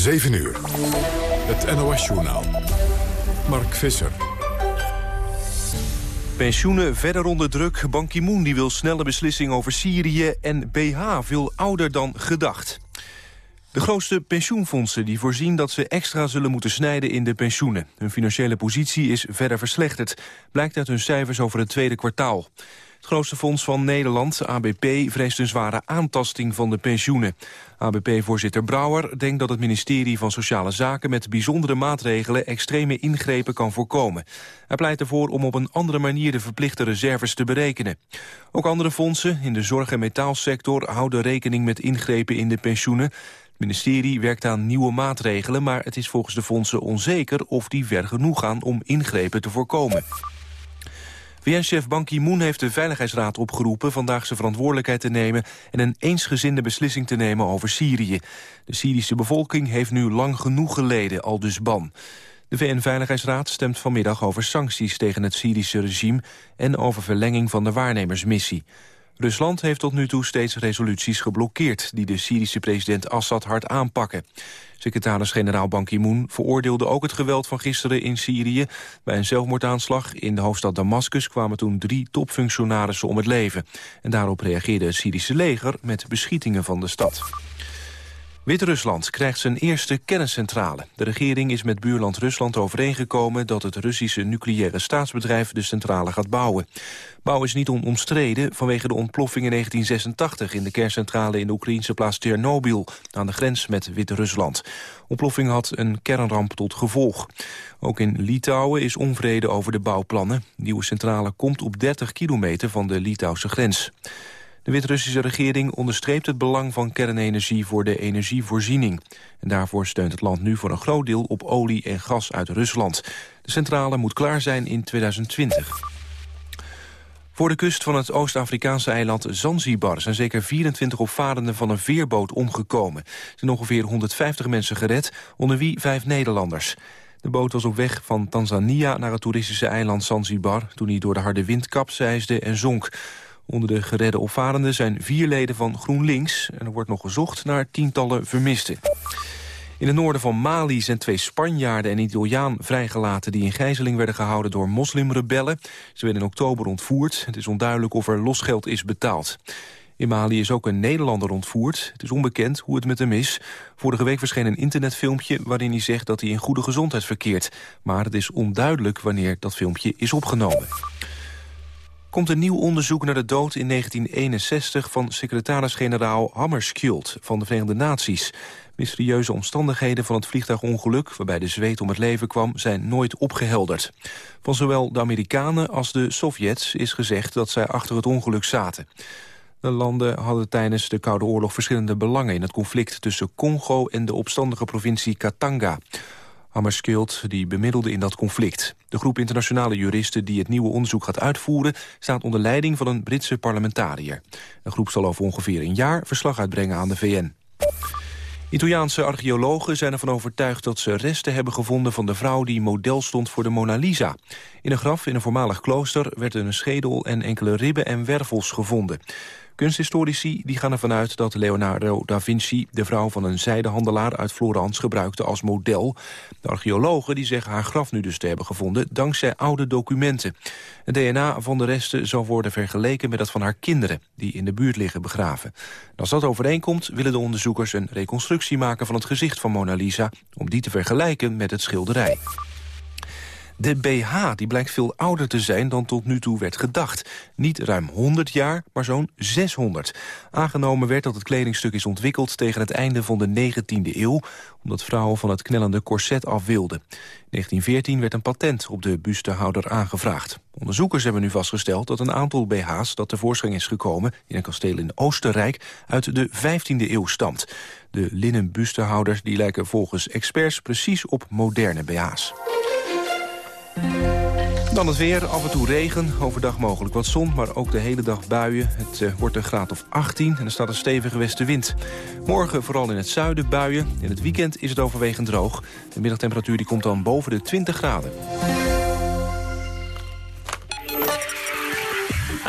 7 uur. Het NOS-journaal. Mark Visser. Pensioenen verder onder druk. Ban Ki-moon wil snelle beslissing over Syrië... en BH veel ouder dan gedacht. De grootste pensioenfondsen die voorzien dat ze extra zullen moeten snijden in de pensioenen. Hun financiële positie is verder verslechterd, blijkt uit hun cijfers over het tweede kwartaal. Het grootste fonds van Nederland, ABP, vreest een zware aantasting van de pensioenen. ABP-voorzitter Brouwer denkt dat het ministerie van Sociale Zaken... met bijzondere maatregelen extreme ingrepen kan voorkomen. Hij pleit ervoor om op een andere manier de verplichte reserves te berekenen. Ook andere fondsen in de zorg- en metaalsector houden rekening met ingrepen in de pensioenen. Het ministerie werkt aan nieuwe maatregelen, maar het is volgens de fondsen onzeker of die ver genoeg gaan om ingrepen te voorkomen. VN-chef Ban Ki-moon heeft de Veiligheidsraad opgeroepen... vandaag zijn verantwoordelijkheid te nemen... en een eensgezinde beslissing te nemen over Syrië. De Syrische bevolking heeft nu lang genoeg geleden, al dus Ban. De VN-veiligheidsraad stemt vanmiddag over sancties tegen het Syrische regime... en over verlenging van de waarnemersmissie. Rusland heeft tot nu toe steeds resoluties geblokkeerd... die de Syrische president Assad hard aanpakken. Secretaris-generaal Ban Ki-moon veroordeelde ook het geweld van gisteren in Syrië. Bij een zelfmoordaanslag in de hoofdstad Damascus kwamen toen drie topfunctionarissen om het leven. En daarop reageerde het Syrische leger met beschietingen van de stad. Wit-Rusland krijgt zijn eerste kerncentrale. De regering is met buurland Rusland overeengekomen... dat het Russische nucleaire staatsbedrijf de centrale gaat bouwen. Bouw is niet onomstreden vanwege de ontploffing in 1986... in de kerncentrale in de Oekraïnse plaats Tjernobyl... aan de grens met Wit-Rusland. Ontploffing had een kernramp tot gevolg. Ook in Litouwen is onvrede over de bouwplannen. De nieuwe centrale komt op 30 kilometer van de Litouwse grens. De Wit-Russische regering onderstreept het belang van kernenergie voor de energievoorziening. En daarvoor steunt het land nu voor een groot deel op olie en gas uit Rusland. De centrale moet klaar zijn in 2020. Voor de kust van het Oost-Afrikaanse eiland Zanzibar... zijn zeker 24 opvarenden van een veerboot omgekomen. Er zijn ongeveer 150 mensen gered, onder wie vijf Nederlanders. De boot was op weg van Tanzania naar het toeristische eiland Zanzibar... toen hij door de harde wind kapseisde en zonk. Onder de geredde opvarenden zijn vier leden van GroenLinks... en er wordt nog gezocht naar tientallen vermisten. In het noorden van Mali zijn twee Spanjaarden en Italiaan vrijgelaten... die in gijzeling werden gehouden door moslimrebellen. Ze werden in oktober ontvoerd. Het is onduidelijk of er losgeld is betaald. In Mali is ook een Nederlander ontvoerd. Het is onbekend hoe het met hem is. Vorige week verscheen een internetfilmpje waarin hij zegt dat hij in goede gezondheid verkeert. Maar het is onduidelijk wanneer dat filmpje is opgenomen komt een nieuw onderzoek naar de dood in 1961 van secretaris-generaal Hammarskjöld van de Verenigde Naties. Mysterieuze omstandigheden van het vliegtuigongeluk waarbij de zweet om het leven kwam zijn nooit opgehelderd. Van zowel de Amerikanen als de Sovjets is gezegd dat zij achter het ongeluk zaten. De landen hadden tijdens de Koude Oorlog verschillende belangen in het conflict tussen Congo en de opstandige provincie Katanga. Hammarskjöld die bemiddelde in dat conflict. De groep internationale juristen die het nieuwe onderzoek gaat uitvoeren... staat onder leiding van een Britse parlementariër. De groep zal over ongeveer een jaar verslag uitbrengen aan de VN. Italiaanse archeologen zijn ervan overtuigd dat ze resten hebben gevonden van de vrouw die model stond voor de Mona Lisa. In een graf in een voormalig klooster werden een schedel en enkele ribben en wervels gevonden. Kunsthistorici die gaan ervan uit dat Leonardo da Vinci... de vrouw van een zijdehandelaar uit Florence gebruikte als model. De archeologen die zeggen haar graf nu dus te hebben gevonden... dankzij oude documenten. Het DNA van de resten zal worden vergeleken met dat van haar kinderen... die in de buurt liggen begraven. als dat overeenkomt willen de onderzoekers een reconstructie maken... van het gezicht van Mona Lisa... om die te vergelijken met het schilderij. De BH die blijkt veel ouder te zijn dan tot nu toe werd gedacht. Niet ruim 100 jaar, maar zo'n 600. Aangenomen werd dat het kledingstuk is ontwikkeld tegen het einde van de 19e eeuw... omdat vrouwen van het knellende corset af wilden. In 1914 werd een patent op de bustehouder aangevraagd. Onderzoekers hebben nu vastgesteld dat een aantal BH's dat tevoorschijn is gekomen... in een kasteel in Oostenrijk uit de 15e eeuw stamt. De linnen bustehouders die lijken volgens experts precies op moderne BH's. Dan het weer, af en toe regen, overdag mogelijk wat zon... maar ook de hele dag buien. Het uh, wordt een graad of 18 en er staat een stevige westenwind. Morgen vooral in het zuiden buien. In het weekend is het overwegend droog. De middagtemperatuur die komt dan boven de 20 graden.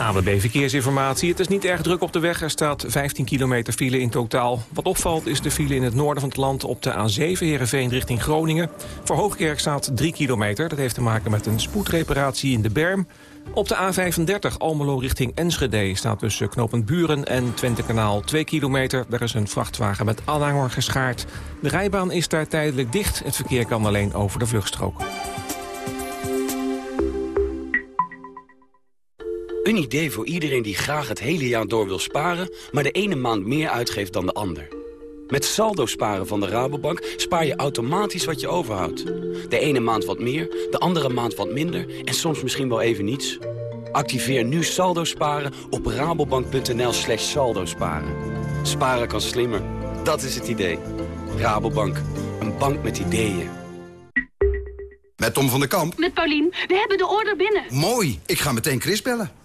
ABB Verkeersinformatie. Het is niet erg druk op de weg. Er staat 15 kilometer file in totaal. Wat opvalt is de file in het noorden van het land op de A7 Heerenveen richting Groningen. Voor Hoogkerk staat 3 kilometer. Dat heeft te maken met een spoedreparatie in de berm. Op de A35 Almelo richting Enschede staat tussen knooppunt Buren en Twentekanaal 2 kilometer. Daar is een vrachtwagen met aanhanger geschaard. De rijbaan is daar tijdelijk dicht. Het verkeer kan alleen over de vluchtstrook. Een idee voor iedereen die graag het hele jaar door wil sparen... maar de ene maand meer uitgeeft dan de ander. Met saldo sparen van de Rabobank spaar je automatisch wat je overhoudt. De ene maand wat meer, de andere maand wat minder... en soms misschien wel even niets. Activeer nu saldo sparen op rabobank.nl slash saldo sparen. Sparen kan slimmer, dat is het idee. Rabobank, een bank met ideeën. Met Tom van der Kamp. Met Paulien. We hebben de order binnen. Mooi. Ik ga meteen Chris bellen.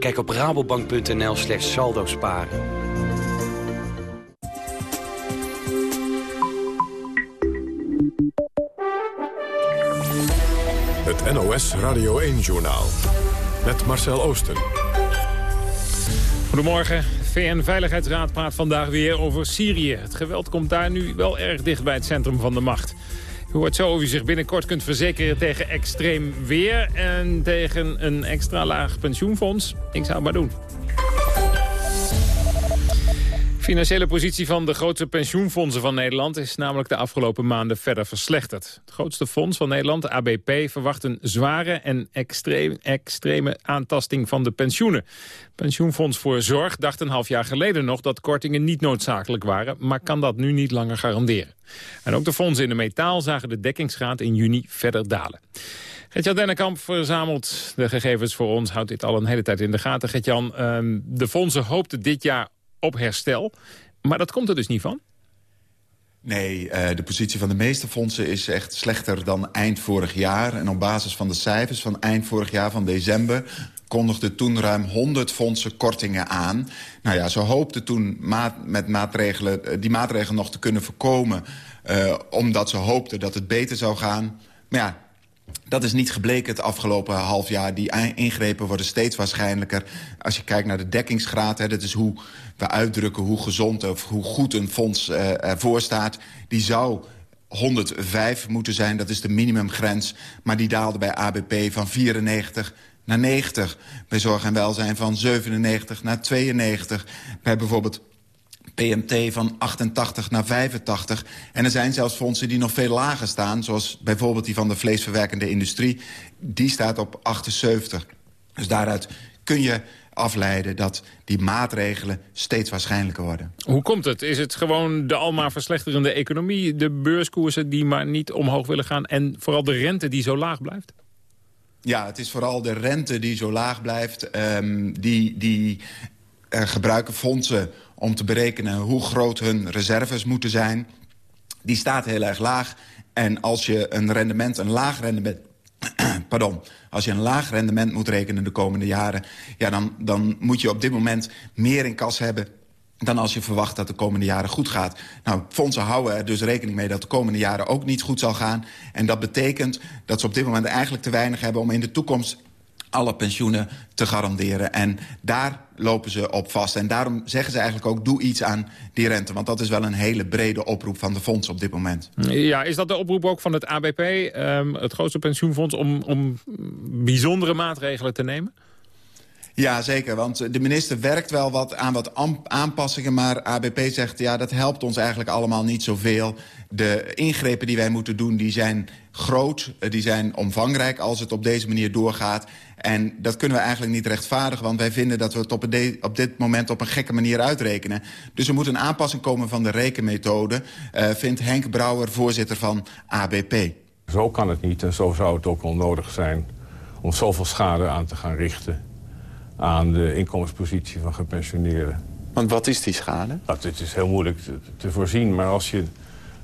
Kijk op rabobank.nl slash saldo sparen. Het NOS Radio 1-journaal. Met Marcel Oosten. Goedemorgen. VN-veiligheidsraad praat vandaag weer over Syrië. Het geweld komt daar nu wel erg dicht bij het centrum van de macht. U hoort zo of u zich binnenkort kunt verzekeren tegen extreem weer... en tegen een extra laag pensioenfonds. Ik zou het maar doen financiële positie van de grootste pensioenfondsen van Nederland... is namelijk de afgelopen maanden verder verslechterd. Het grootste fonds van Nederland, ABP, verwacht een zware en extreme aantasting van de pensioenen. Pensioenfonds voor Zorg dacht een half jaar geleden nog dat kortingen niet noodzakelijk waren... maar kan dat nu niet langer garanderen. En ook de fondsen in de metaal zagen de dekkingsgraad in juni verder dalen. Gertjan Dennekamp verzamelt de gegevens voor ons, houdt dit al een hele tijd in de gaten. Gertjan, ehm, de fondsen hoopten dit jaar op herstel. Maar dat komt er dus niet van? Nee, uh, de positie van de meeste fondsen is echt slechter dan eind vorig jaar. En op basis van de cijfers van eind vorig jaar, van december... kondigden toen ruim 100 fondsen kortingen aan. Nou ja, ze hoopten toen met maatregelen, eh, die maatregelen nog te kunnen voorkomen... Uh, omdat ze hoopten dat het beter zou gaan. Maar ja, dat is niet gebleken het afgelopen half jaar. Die ingrepen worden steeds waarschijnlijker. Als je kijkt naar de dekkingsgraad, hè, dat is hoe we uitdrukken... hoe gezond of hoe goed een fonds uh, ervoor staat. Die zou 105 moeten zijn, dat is de minimumgrens. Maar die daalde bij ABP van 94 naar 90. Bij zorg en welzijn van 97 naar 92. Bij bijvoorbeeld PMT van 88 naar 85. En er zijn zelfs fondsen die nog veel lager staan... zoals bijvoorbeeld die van de vleesverwerkende industrie. Die staat op 78. Dus daaruit kun je afleiden dat die maatregelen steeds waarschijnlijker worden. Hoe komt het? Is het gewoon de almaar verslechterende economie... de beurskoersen die maar niet omhoog willen gaan... en vooral de rente die zo laag blijft? Ja, het is vooral de rente die zo laag blijft. Um, die die gebruiken fondsen om te berekenen hoe groot hun reserves moeten zijn. Die staat heel erg laag. En als je een rendement, een laag rendement... pardon, als je een laag rendement moet rekenen de komende jaren... Ja, dan, dan moet je op dit moment meer in kas hebben dan als je verwacht dat de komende jaren goed gaat. Nou, fondsen houden er dus rekening mee dat de komende jaren ook niet goed zal gaan. En dat betekent dat ze op dit moment eigenlijk te weinig hebben... om in de toekomst alle pensioenen te garanderen. En daar lopen ze op vast. En daarom zeggen ze eigenlijk ook, doe iets aan die rente. Want dat is wel een hele brede oproep van de fonds op dit moment. Ja, is dat de oproep ook van het ABP, um, het grootste pensioenfonds... om, om bijzondere maatregelen te nemen? Ja, zeker. Want de minister werkt wel wat aan wat aanpassingen... maar ABP zegt, ja, dat helpt ons eigenlijk allemaal niet zoveel. De ingrepen die wij moeten doen, die zijn groot, eh, die zijn omvangrijk... als het op deze manier doorgaat. En dat kunnen we eigenlijk niet rechtvaardigen... want wij vinden dat we het op, dit moment op een gekke manier uitrekenen. Dus er moet een aanpassing komen van de rekenmethode... Uh, vindt Henk Brouwer, voorzitter van ABP. Zo kan het niet en zo zou het ook onnodig zijn... om zoveel schade aan te gaan richten aan de inkomenspositie van gepensioneerden. Want wat is die schade? Nou, het is heel moeilijk te, voorzien, maar als je,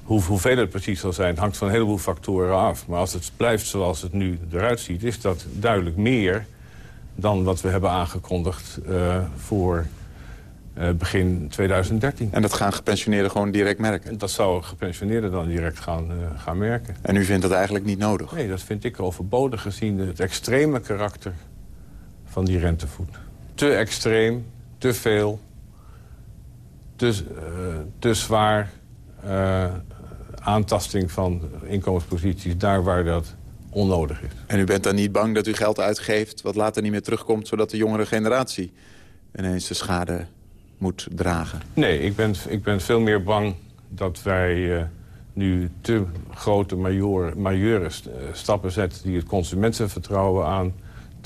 hoe, hoeveel het precies zal zijn... hangt van een heleboel factoren af. Maar als het blijft zoals het nu eruit ziet... is dat duidelijk meer dan wat we hebben aangekondigd uh, voor uh, begin 2013. En dat gaan gepensioneerden gewoon direct merken? Dat zou gepensioneerden dan direct gaan, uh, gaan merken. En u vindt dat eigenlijk niet nodig? Nee, dat vind ik overbodig gezien het extreme karakter van die rentevoet. Te extreem, te veel, te, uh, te zwaar aantasting van inkomensposities... daar waar dat onnodig is. En u bent dan niet bang dat u geld uitgeeft wat later niet meer terugkomt... zodat de jongere generatie ineens de schade moet dragen? Nee, ik ben, ik ben veel meer bang dat wij uh, nu te grote major, majeure eh, stappen zetten... die het consumentenvertrouwen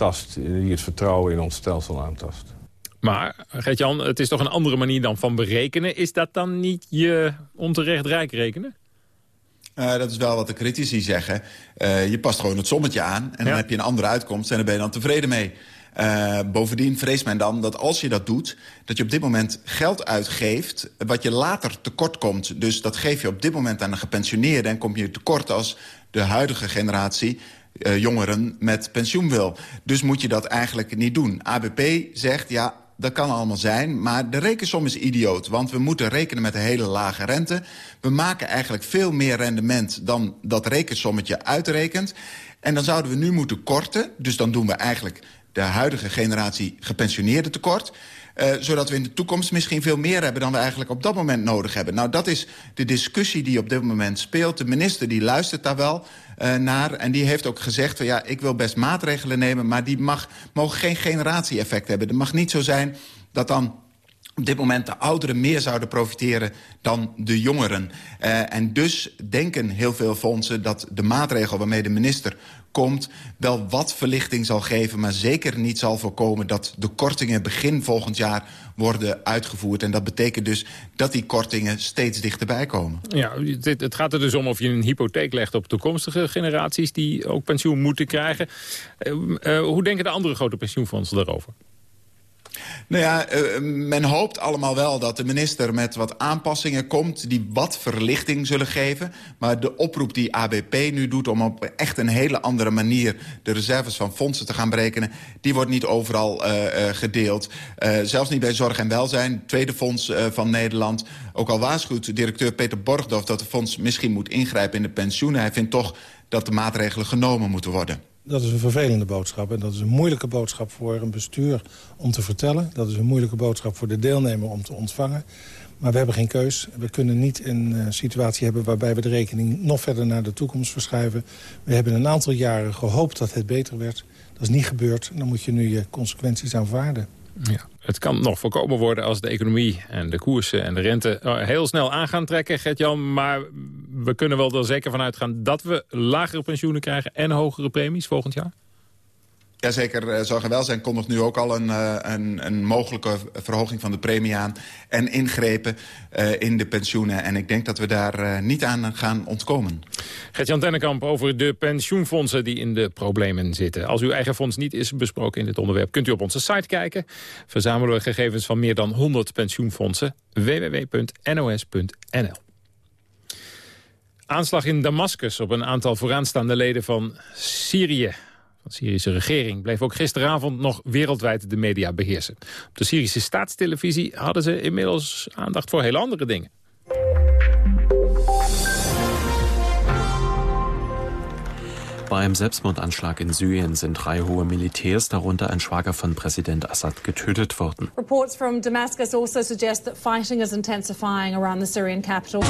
aantast, die het vertrouwen in ons stelsel aantast. Maar, Gert-Jan, het is toch een andere manier dan van berekenen. Is dat dan niet je onterecht rijk rekenen? Uh, dat is wel wat de critici zeggen. Uh, je past gewoon het sommetje aan en dan heb je een andere uitkomst... en daar ben je dan tevreden mee. Uh, bovendien vreest men dan dat als je dat doet... dat je op dit moment geld uitgeeft wat je later tekort komt. Dus dat geef je op dit moment aan de gepensioneerden... en kom je tekort als de huidige generatie uh, jongeren met pensioen wil. Dus moet je dat eigenlijk niet doen. ABP zegt, ja, dat kan allemaal zijn, maar de rekensom is idioot. Want we moeten rekenen met een hele lage rente. We maken eigenlijk veel meer rendement dan dat rekensommetje uitrekent. En dan zouden we nu moeten korten. Dus dan doen we eigenlijk de huidige generatie gepensioneerden tekort. Uh, zodat we in de toekomst misschien veel meer hebben... dan we eigenlijk op dat moment nodig hebben. Nou, dat is de discussie die op dit moment speelt. De minister die luistert daar wel uh, naar. En die heeft ook gezegd, van, ja, ik wil best maatregelen nemen... maar die mag, mogen geen generatie-effect hebben. Het mag niet zo zijn dat dan op dit moment de ouderen meer zouden profiteren dan de jongeren. Uh, en dus denken heel veel fondsen dat de maatregel waarmee de minister komt... wel wat verlichting zal geven, maar zeker niet zal voorkomen... dat de kortingen begin volgend jaar worden uitgevoerd. En dat betekent dus dat die kortingen steeds dichterbij komen. Ja, het gaat er dus om of je een hypotheek legt op toekomstige generaties... die ook pensioen moeten krijgen. Uh, hoe denken de andere grote pensioenfondsen daarover? Nou ja, uh, men hoopt allemaal wel dat de minister met wat aanpassingen komt... die wat verlichting zullen geven. Maar de oproep die ABP nu doet om op echt een hele andere manier... de reserves van fondsen te gaan berekenen... die wordt niet overal uh, uh, gedeeld. zelfs niet bij Zorg en Welzijn, tweede fonds van Nederland. Ook al waarschuwt directeur Peter Borgdorf dat de fonds misschien moet ingrijpen in de pensioenen. Hij vindt toch dat de maatregelen genomen moeten worden. Dat is een vervelende boodschap. En dat is een moeilijke boodschap voor een bestuur om te vertellen. Dat is een moeilijke boodschap voor de deelnemer om te ontvangen. Maar we hebben geen keus. We kunnen niet een uh, situatie hebben waarbij we de rekening nog verder naar de toekomst verschuiven. We hebben een aantal jaren gehoopt dat het beter werd. Dat is niet gebeurd. Dan moet je nu je consequenties aanvaarden. Ja. Het kan nog voorkomen worden als de economie en de koersen en de rente eh, heel snel aan gaan trekken, Gert-Jan. Maar we kunnen wel er zeker van uitgaan dat we lagere pensioenen krijgen en hogere premies volgend jaar? Jazeker, uh, Zorg en Welzijn kondigt nu ook al een, uh, een, een, mogelijke verhoging van de premie aan... en ingrepen uh, in de pensioenen. En ik denk dat we daar niet aan gaan ontkomen. Gert-Jan over de pensioenfondsen die in de problemen zitten. Als uw eigen fonds niet is besproken in dit onderwerp... kunt u op onze site kijken. Verzamelen we gegevens van meer dan 100 pensioenfondsen. www.nos.nl Aanslag in Damascus op een aantal vooraanstaande leden van Syrië de Syrische regering bleef ook gisteravond nog wereldwijd de media beheersen. Op de Syrische staatstelevisie hadden ze inmiddels aandacht voor hele andere dingen. Bei einem Selbstmordanschlag in Syrien sind drei hohe Militärs, darunter ein Schwager von Präsident Assad, getötet worden. Reports from Damascus also suggest that fighting is intensifying around the Syrian capital.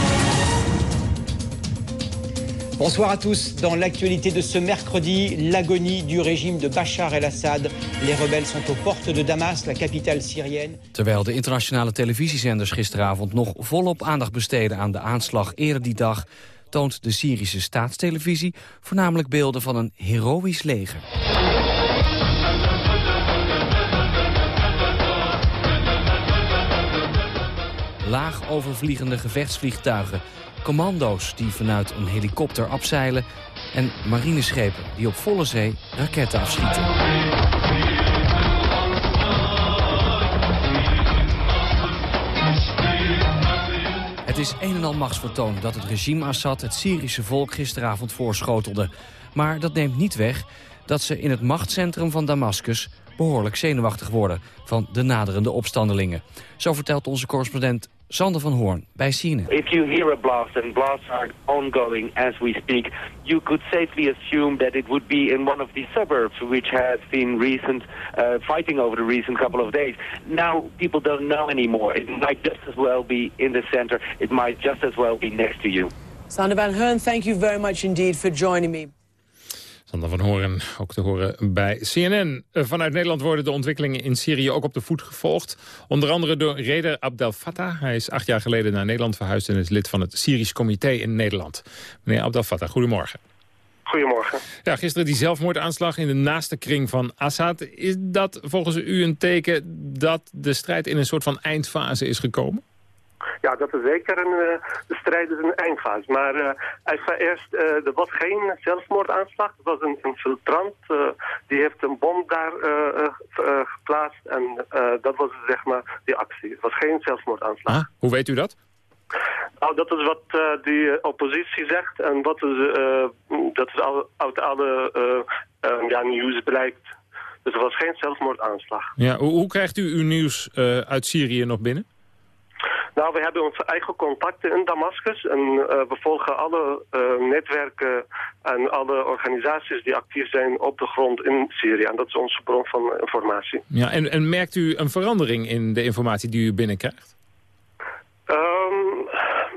Bonsoir à tous. Dans l'actualité de ce mercredi, l'agonie du régime de Bachar el-Assad. Les rebelles sont aux portes de Damas, la capitale syrienne. Terwijl de internationale televisiezenders gisteravond nog volop aandacht besteden aan de aanslag eerder die dag, toont de Syrische staatstelevisie voornamelijk beelden van een heroïsch leger. Laag overvliegende gevechtsvliegtuigen commando's die vanuit een helikopter afzeilen... en marineschepen die op volle zee raketten afschieten. is een en al machtsvertoon dat het regime Assad het Syrische volk gisteravond voorschotelde. Maar dat neemt niet weg dat ze in het machtscentrum van Damascus behoorlijk zenuwachtig worden van de naderende opstandelingen. Zo vertelt onze correspondent Sander van Hoorn bij CNN. If you hear a blast and blasts are ongoing as we speak, you could safely assume that it would be in one of the suburbs which has been recent uh, fighting over the recent couple of days. Now people don't know anymore. It might just as well be in the center. It might just as well be next to you. Sander van Hoorn, thank you very much indeed for joining me. Sander van Horen, ook te horen bij CNN. Vanuit Nederland worden de ontwikkelingen in Syrië ook op de voet gevolgd. Onder andere door Reder Abdel Fattah. Hij is acht jaar geleden naar Nederland verhuisd... en is lid van het Syrisch Comité in Nederland. Meneer Abdel Fattah, goedemorgen. Goedemorgen. Ja, gisteren die zelfmoordaanslag in de naaste kring van Assad. Is dat volgens u een teken dat de strijd in een soort van eindfase is gekomen? Ja, dat is zeker een, uh, de strijd is een eindfase. Maar uh, hij zei eerst, uh, er was geen zelfmoordaanslag. Het was een infiltrant. die heeft een bom daar geplaatst. En dat was zeg maar die actie. Het was geen zelfmoordaanslag. Ah, hoe weet u dat? Nou, dat is wat uh, die oppositie zegt en wat is, uh, dat is al, uit alle uh, ja, nieuws blijkt. Dus er was geen zelfmoordaanslag. Ja, hoe, hoe krijgt u uw nieuws uit Syrië nog binnen? Nou, we hebben onze eigen contacten in Damascus en uh, we volgen alle uh, netwerken en alle organisaties die actief zijn op de grond in Syrië. En dat is onze bron van informatie. Ja, en, en merkt u een verandering in de informatie die u binnenkrijgt? Um,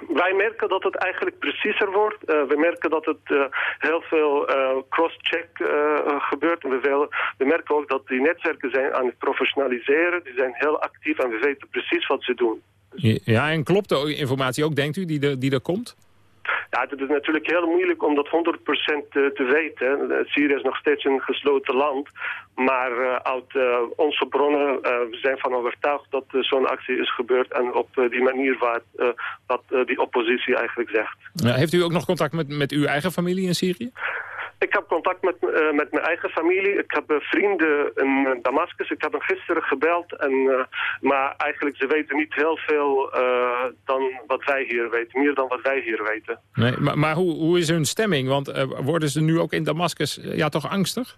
wij merken dat het eigenlijk preciezer wordt. Uh, we merken dat het uh, heel veel uh, cross-check gebeurt. We, we merken ook dat die netwerken zijn aan het professionaliseren. Die zijn heel actief en we weten precies wat ze doen. Ja, en klopt de informatie ook, denkt u, die, er, die er komt? Ja, het is natuurlijk heel moeilijk om dat 100% te weten. Syrië is nog steeds een gesloten land. Maar uh, uit onze bronnen we zijn van overtuigd dat zo'n actie is gebeurd. En op die manier waar, wat die oppositie eigenlijk zegt. Ja, heeft u ook nog contact met, met uw eigen familie in Syrië? Ik heb contact met, uh, met mijn eigen familie. Ik heb uh, vrienden in Damascus. Ik heb hem gisteren gebeld. En, maar eigenlijk, ze weten niet heel veel dan wat wij hier weten. Meer dan wat wij hier weten. Nee, maar maar hoe, hoe is hun stemming? Want worden ze nu ook in Damascus ja, toch angstig?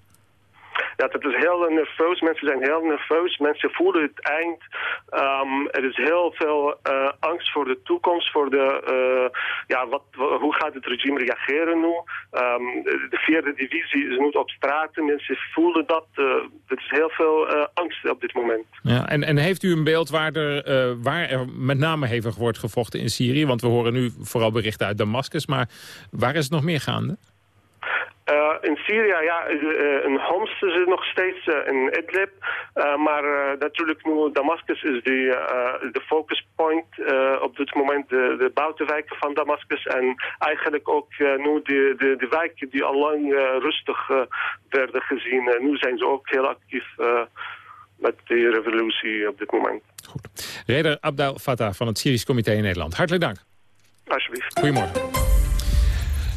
Ja, het is heel nerveus. Mensen zijn heel nerveus. Mensen voelen het eind. Um, er is heel veel uh, angst voor de toekomst. Voor de, uh, ja, wat, hoe gaat het regime reageren nu? Um, de vierde divisie is nu op straat. Mensen voelen dat. Uh, er is heel veel angst op dit moment. Ja, en, en heeft u een beeld waar er, waar er met name hevig wordt gevochten in Syrië? Want we horen nu vooral berichten uit Damascus. Maar waar is het nog meer gaande? Uh, in Syrië, ja, in Homs is het nog steeds uh, in Idlib. maar natuurlijk nu Damascus is die, de focus point op dit moment, de, de buitenwijken van Damascus. En eigenlijk ook nu de, de, de wijken die al lang rustig werden gezien. nu zijn ze ook heel actief met de revolutie op dit moment. Goed. Reder Abdel Fattah van het Syrisch Comité in Nederland. Hartelijk dank. Alsjeblieft. Goedemorgen.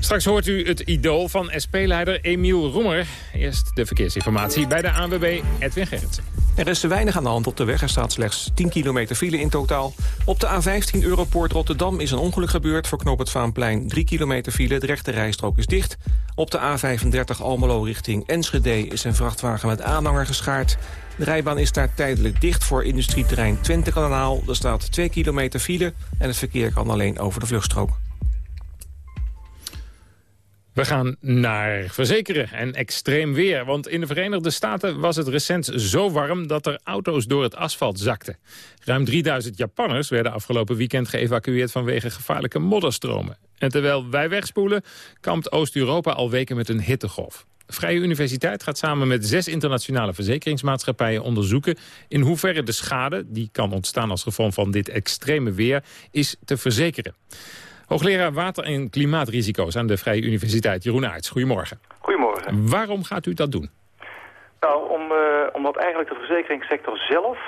Straks hoort u het idool van SP-leider Emiel Roemer. Eerst de verkeersinformatie bij de ANWB Edwin Gerritsen. Er is te weinig aan de hand op de weg. Er staat slechts 10 kilometer file in totaal. Op de A15 Europoort Rotterdam is een ongeluk gebeurd. Voor knoop het Vaanplein 3 kilometer file. De rechte rijstrook is dicht. Op de A35 Almelo richting Enschede is een vrachtwagen met aanhanger geschaard. De rijbaan is daar tijdelijk dicht voor industrieterrein Twentekanaal. Er staat 2 kilometer file en het verkeer kan alleen over de vluchtstrook. We gaan naar verzekeren en extreem weer. Want in de Verenigde Staten was het recent zo warm... dat er auto's door het asfalt zakten. Ruim 3000 Japanners werden afgelopen weekend geëvacueerd... vanwege gevaarlijke modderstromen. En terwijl wij wegspoelen, kampt Oost-Europa al weken met een hittegolf. Vrije Universiteit gaat samen met zes internationale verzekeringsmaatschappijen onderzoeken in hoeverre de schade, die kan ontstaan als gevolg van dit extreme weer, is te verzekeren. Hoogleraar Water- en Klimaatrisico's aan de Vrije Universiteit, Jeroen Aerts. Goedemorgen. Goedemorgen. Waarom gaat u dat doen? Nou, om, uh, omdat eigenlijk de verzekeringssector zelf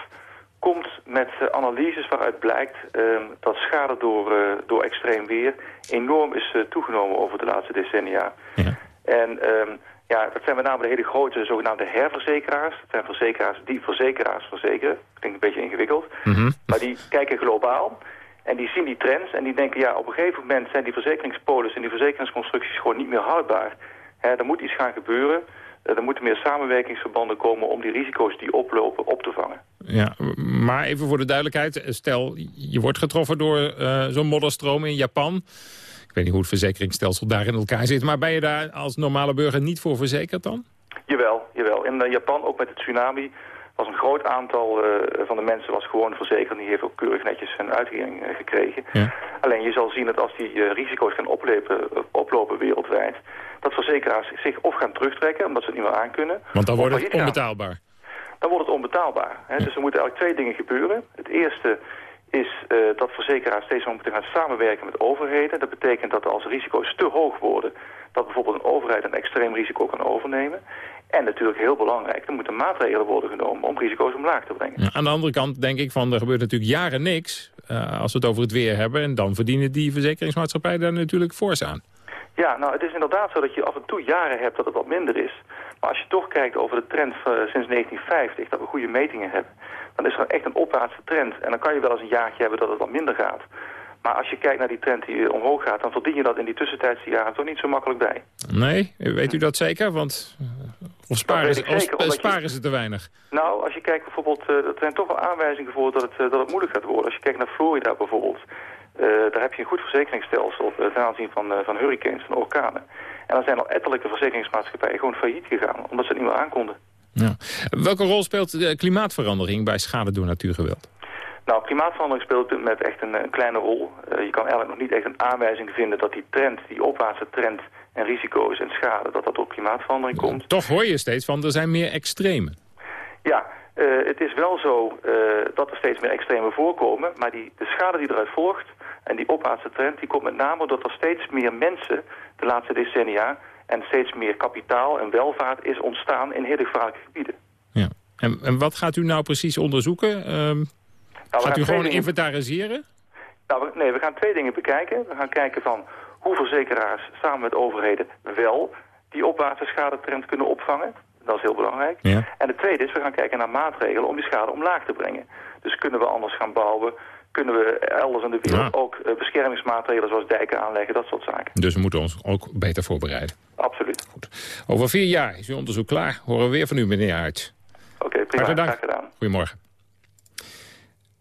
komt met uh, analyses waaruit blijkt uh, dat schade door, uh, door extreem weer enorm is toegenomen over de laatste decennia. Ja. En um, ja, dat zijn met name de hele grote zogenaamde herverzekeraars. Dat zijn verzekeraars die verzekeraars verzekeren. Klinkt een beetje ingewikkeld. Mm -hmm. Maar die kijken globaal. En die zien die trends en die denken, ja, op een gegeven moment zijn die verzekeringspolis en die verzekeringsconstructies gewoon niet meer houdbaar. Hè, er moet iets gaan gebeuren. Eh, er moeten meer samenwerkingsverbanden komen om die risico's die oplopen op te vangen. Ja, maar even voor de duidelijkheid. Stel, je wordt getroffen door uh, zo'n modderstroom in Japan. Ik weet niet hoe het verzekeringsstelsel daar in elkaar zit. Maar ben je daar als normale burger niet voor verzekerd dan? Jawel, jawel. In Japan, ook met het tsunami, was een groot aantal uh, van de mensen was gewoon verzekerd. Die heeft ook keurig netjes een uitkering gekregen. Ja. Alleen je zal zien dat als die risico's gaan oplopen, oplopen wereldwijd dat verzekeraars zich of gaan terugtrekken, omdat ze het niet meer aankunnen. Want dan wordt het onbetaalbaar. Dan wordt het onbetaalbaar. Hè? Dus er moeten eigenlijk twee dingen gebeuren. Het eerste is uh, dat verzekeraars steeds meer moeten gaan samenwerken met overheden. Dat betekent dat als risico's te hoog worden, dat bijvoorbeeld een overheid een extreem risico kan overnemen. En natuurlijk heel belangrijk, er moeten maatregelen worden genomen om risico's omlaag te brengen. Ja, aan de andere kant denk ik van, er gebeurt natuurlijk jaren niks uh, als we het over het weer hebben. En dan verdienen die verzekeringsmaatschappijen daar natuurlijk fors aan. Ja, nou het is inderdaad zo dat je af en toe jaren hebt dat het wat minder is. Maar als je toch kijkt over de trend van, sinds 1950, dat we goede metingen hebben, dan is er echt een opwaartse trend. En dan kan je wel eens een jaartje hebben dat het wat minder gaat. Maar als je kijkt naar die trend die omhoog gaat, dan verdien je dat in die tussentijdse jaren toch niet zo makkelijk bij. Nee, weet u dat zeker? Want of sparen, ze, zeker, of sparen ze te weinig? Nou, als je kijkt bijvoorbeeld, uh, er zijn toch wel aanwijzingen voor dat het, uh, dat het moeilijk gaat worden. Als je kijkt naar Florida bijvoorbeeld, uh, daar heb je een goed verzekeringsstelsel ten aanzien van, van hurricanes, van orkanen. En dan zijn al ettelijke verzekeringsmaatschappijen gewoon failliet gegaan, omdat ze het niet meer aankonden. Ja. Welke rol speelt de klimaatverandering bij schade door natuurgeweld? Nou, klimaatverandering speelt met echt een, een kleine rol. Uh, je kan eigenlijk nog niet echt een aanwijzing vinden dat die trend, die opwaartse trend en risico's en schade, dat dat door klimaatverandering komt. Toch hoor je steeds van, er zijn meer extreme. Ja, uh, het is wel zo uh, dat er steeds meer extreme voorkomen, maar die, de schade die eruit volgt en die opwaartse trend, die komt met name doordat er steeds meer mensen de laatste decennia en steeds meer kapitaal en welvaart is ontstaan in hele gevaarlijke gebieden. Ja. En, en wat gaat u nou precies onderzoeken? Um, nou, gaat u gewoon dingen... inventariseren? Nou, nee, we gaan twee dingen bekijken. We gaan kijken van hoe verzekeraars samen met overheden wel die opwaartse schadetrend kunnen opvangen. Dat is heel belangrijk. Ja. En de tweede is, we gaan kijken naar maatregelen om die schade omlaag te brengen. Dus kunnen we anders gaan bouwen, kunnen we elders in de wereld ook uh, beschermingsmaatregelen zoals dijken aanleggen, dat soort zaken. Dus we moeten ons ook beter voorbereiden. Absoluut. Goed. Over vier jaar is uw onderzoek klaar. Horen we weer van u, meneer Aerts. Oké, okay, prima. Hartelijk dank. gedaan. Goedemorgen.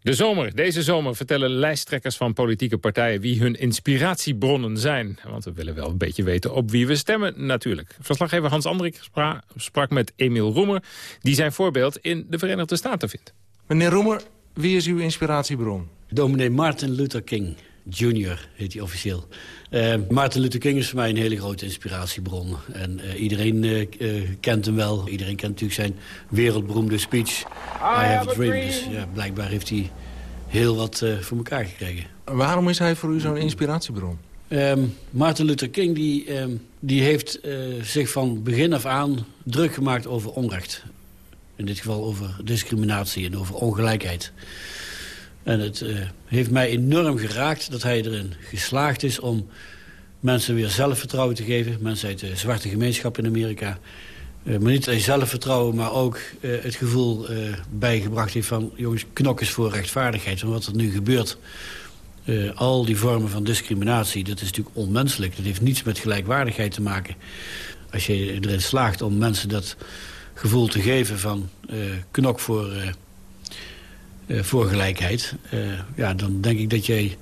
De zomer, deze zomer vertellen lijsttrekkers van politieke partijen wie hun inspiratiebronnen zijn. Want we willen wel een beetje weten op wie we stemmen natuurlijk. Verslaggever Hans Andrik spra sprak met Emiel Roemer, die zijn voorbeeld in de Verenigde Staten vindt. Meneer Roemer, wie is uw inspiratiebron? Dominee Martin Luther King Jr. heet hij officieel. Uh, Martin Luther King is voor mij een hele grote inspiratiebron. En uh, iedereen uh, kent hem wel. Iedereen kent natuurlijk zijn wereldberoemde speech. I, have a dream. Dus ja, blijkbaar heeft hij heel wat voor elkaar gekregen. Waarom is hij voor u zo'n inspiratiebron? Um, Martin Luther King die, um, die heeft zich van begin af aan druk gemaakt over onrecht. In dit geval over discriminatie en over ongelijkheid. En het uh, heeft mij enorm geraakt dat hij erin geslaagd is om mensen weer zelfvertrouwen te geven. Mensen uit de zwarte gemeenschap in Amerika. Uh, maar niet alleen zelfvertrouwen, maar ook uh, het gevoel bijgebracht heeft van... jongens, knok eens voor rechtvaardigheid. Want wat er nu gebeurt, al die vormen van discriminatie... dat is natuurlijk onmenselijk. Dat heeft niets met gelijkwaardigheid te maken. Als je erin slaagt om mensen dat gevoel te geven van knok voor voor gelijkheid... Uh, ja, dan denk ik dat jij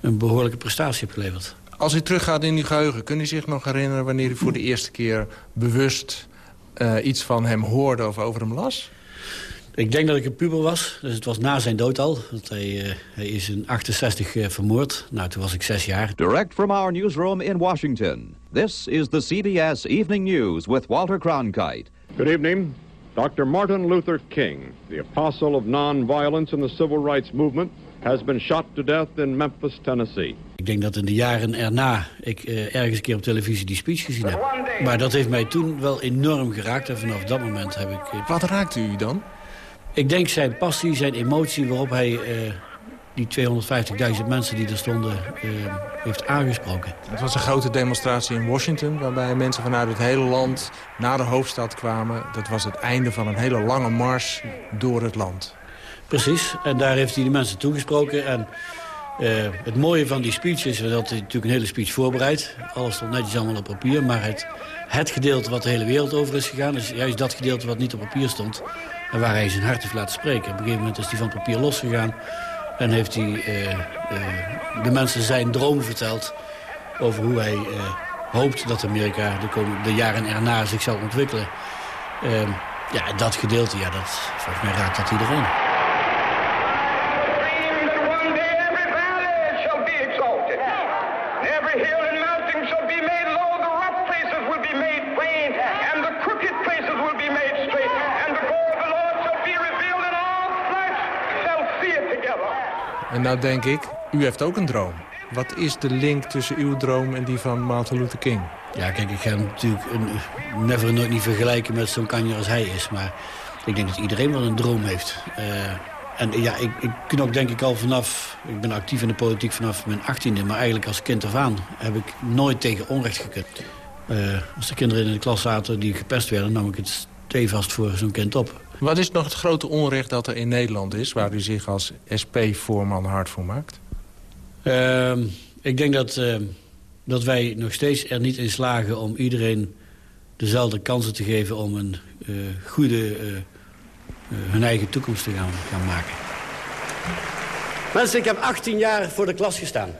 een behoorlijke prestatie hebt geleverd. Als u teruggaat in uw geheugen, kunt u zich nog herinneren... wanneer u voor de eerste keer bewust uh, iets van hem hoorde of over hem las? Ik denk dat ik een puber was. Dus het was na zijn dood al. Want hij, hij is in 68 vermoord. Nou, toen was ik zes jaar. Direct from our newsroom in Washington. This is the CBS Evening News with Walter Cronkite. Good evening. Dr. Martin Luther King, the apostle of nonviolence in the civil rights movement, has been shot to death in Memphis, Tennessee. Ik denk dat in de jaren erna ik uh, ergens een keer op televisie die speech gezien heb. Maar dat heeft mij toen wel enorm geraakt en vanaf dat moment heb ik... Uh, Wat raakte u dan? Ik denk zijn passie, zijn emotie waarop hij uh, die 250.000 mensen die er stonden heeft aangesproken. Het was een grote demonstratie in Washington... waarbij mensen vanuit het hele land naar de hoofdstad kwamen. Dat was het einde van een hele lange mars door het land. Precies, en daar heeft hij de mensen toegesproken. En Uh, het mooie van die speech is dat hij natuurlijk een hele speech voorbereidt. Alles stond netjes allemaal op papier. Maar het, het gedeelte wat de hele wereld over is gegaan... is juist dat gedeelte wat niet op papier stond. En waar hij zijn hart heeft laten spreken. Op een gegeven moment is hij van papier losgegaan. En heeft hij uh, uh, de mensen zijn droom verteld... over hoe hij hoopt dat Amerika de, komende, de jaren erna zich zal ontwikkelen. Ehm, ja, dat gedeelte, ja, dat, volgens mij raakt dat iedereen. En nou denk ik, u heeft ook een droom. Wat is de link tussen uw droom en die van Martin Luther King? Ja, kijk, ik ga hem natuurlijk een, never nooit niet vergelijken met zo'n kanjer als hij is. Maar ik denk dat iedereen wel een droom heeft. Uh, en ja, ik, ik knok denk ik al vanaf... Ik ben actief in de politiek vanaf mijn achttiende. Maar eigenlijk als kind af aan heb ik nooit tegen onrecht gekund. Uh, als de kinderen in de klas zaten die gepest werden... nam ik het stevast voor zo'n kind op. Wat is nog het grote onrecht dat er in Nederland is... waar u zich als SP-voorman hard voor maakt? Uh, ik denk dat, uh, dat wij nog steeds er niet in slagen om iedereen dezelfde kansen te geven... om een uh, goede, uh, hun eigen toekomst te gaan, gaan maken. Mensen, ik heb 18 jaar voor de klas gestaan.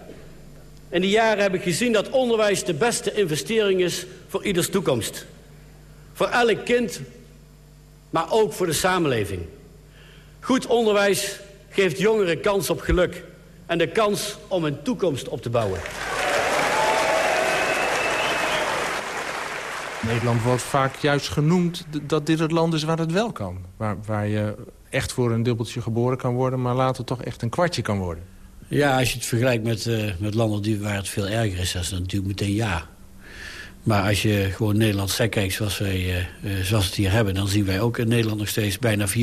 In die jaren heb ik gezien dat onderwijs de beste investering is voor ieders toekomst. Voor elk kind, maar ook voor de samenleving. Goed onderwijs geeft jongeren kans op geluk en de kans om een toekomst op te bouwen. Nederland wordt vaak juist genoemd dat dit het land is waar het wel kan. Waar, waar je echt voor een dubbeltje geboren kan worden... maar later toch echt een kwartje kan worden. Ja, als je het vergelijkt met, uh, met landen die, waar het veel erger is... dat is natuurlijk meteen ja. Maar als je gewoon Nederland sec kijkt zoals, wij, uh, uh, zoals we het hier hebben... dan zien wij ook in Nederland nog steeds bijna 400.000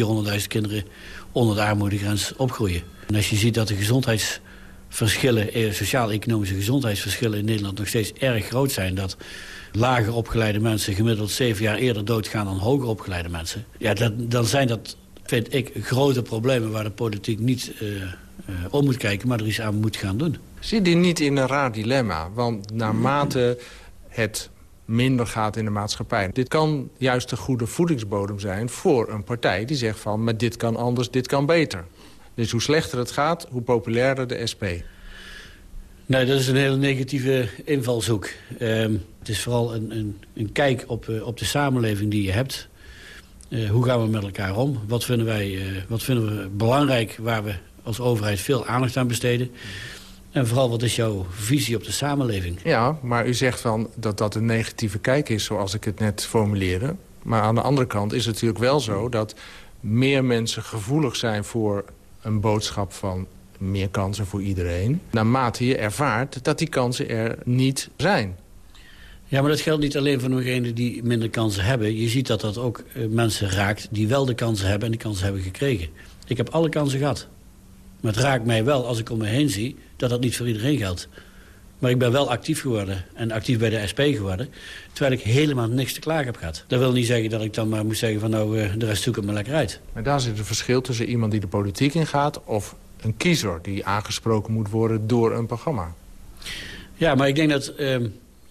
kinderen... onder de armoedegrens opgroeien. En als je ziet dat de gezondheidsverschillen... sociaal-economische gezondheidsverschillen in Nederland nog steeds erg groot zijn... dat lager opgeleide mensen gemiddeld zeven jaar eerder doodgaan dan hoger opgeleide mensen. Ja, dat, dan zijn dat, vind ik, grote problemen waar de politiek niet om moet kijken, maar er iets aan moet gaan doen. Zit u niet in een raar dilemma? Want naarmate het minder gaat in de maatschappij. Dit kan juist een goede voedingsbodem zijn voor een partij die zegt van... maar dit kan anders, dit kan beter. Dus hoe slechter het gaat, hoe populairder de SP. Nee, dat is een hele negatieve invalshoek. Uh, het is vooral een, een, een kijk op, uh, op de samenleving die je hebt. Uh, hoe gaan we met elkaar om? Wat vinden, wij, uh, wat vinden we belangrijk waar we als overheid veel aandacht aan besteden? En vooral, wat is jouw visie op de samenleving? Ja, maar u zegt van dat dat een negatieve kijk is, zoals ik het net formuleerde. Maar aan de andere kant is het natuurlijk wel zo dat meer mensen gevoelig zijn voor een boodschap van meer kansen voor iedereen. Naarmate je ervaart dat die kansen er niet zijn. Ja, maar dat geldt niet alleen voor degenen die minder kansen hebben. Je ziet dat dat ook uh, mensen raakt die wel de kansen hebben en die kansen hebben gekregen. Ik heb alle kansen gehad. Maar het raakt mij wel als ik om me heen zie dat dat niet voor iedereen geldt. Maar ik ben wel actief geworden en actief bij de SP geworden... terwijl ik helemaal niks te klagen heb gehad. Dat wil niet zeggen dat ik dan maar moet zeggen van nou, uh, de rest zoek het me lekker uit. Maar daar zit een verschil tussen iemand die de politiek ingaat... of een kiezer die aangesproken moet worden door een programma. Ja, maar ik denk dat uh,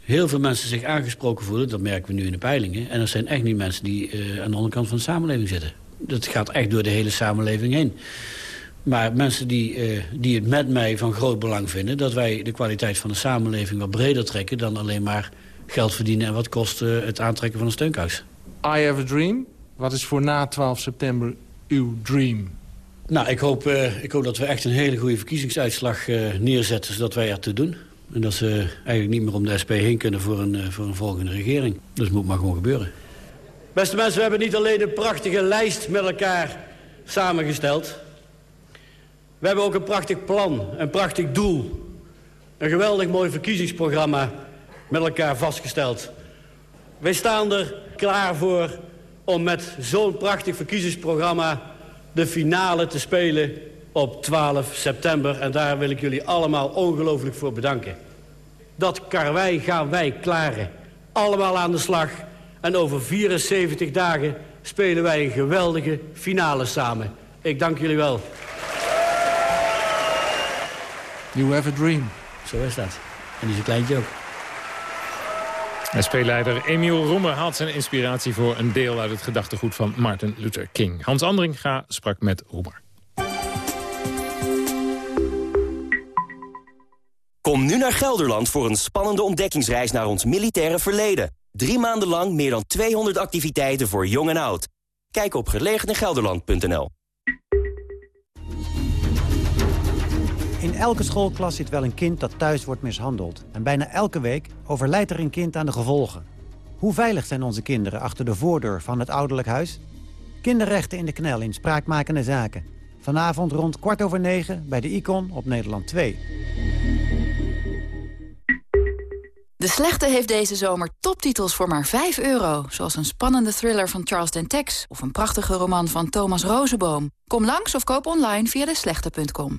heel veel mensen zich aangesproken voelen. Dat merken we nu in de peilingen. En dat zijn echt niet mensen die uh, aan de andere kant van de samenleving zitten. Dat gaat echt door de hele samenleving heen. Maar mensen die, uh, die het met mij van groot belang vinden... dat wij de kwaliteit van de samenleving wat breder trekken... dan alleen maar geld verdienen en wat kost het aantrekken van een steunkous. I have a dream. Wat is voor na 12 september uw dream? Nou, ik hoop, uh, ik hoop dat we echt een hele goede verkiezingsuitslag uh, neerzetten... zodat wij ertoe doen. En dat ze eigenlijk niet meer om de SP heen kunnen voor een, uh, voor een volgende regering. Dus het moet maar gewoon gebeuren. Beste mensen, we hebben niet alleen een prachtige lijst met elkaar samengesteld. We hebben ook een prachtig plan, een prachtig doel. Een geweldig mooi verkiezingsprogramma met elkaar vastgesteld. Wij staan er klaar voor om met zo'n prachtig verkiezingsprogramma de finale te spelen op 12 september. En daar wil ik jullie allemaal ongelooflijk voor bedanken. Dat karwei gaan wij klaren. Allemaal aan de slag. En over 74 dagen spelen wij een geweldige finale samen. Ik dank jullie wel. You have a dream. Zo is dat. En die is een kleintje ook. SP-leider Emiel Roemer haalt zijn inspiratie voor een deel uit het gedachtegoed van Martin Luther King. Hans Andringa sprak met Roemer. Kom nu naar Gelderland voor een spannende ontdekkingsreis naar ons militaire verleden. Drie maanden lang meer dan 200 activiteiten voor jong en oud. Kijk op gelegeningelderland.nl. In elke schoolklas zit wel een kind dat thuis wordt mishandeld. En bijna elke week overlijdt er een kind aan de gevolgen. Hoe veilig zijn onze kinderen achter de voordeur van het ouderlijk huis? Kinderrechten in de knel in spraakmakende zaken. Vanavond rond kwart over negen bij de Icon op Nederland 2. De Slechte heeft deze zomer toptitels voor maar 5 euro. Zoals een spannende thriller van Charles Dentex... of een prachtige roman van Thomas Rozenboom. Kom langs of koop online via deslechte.com.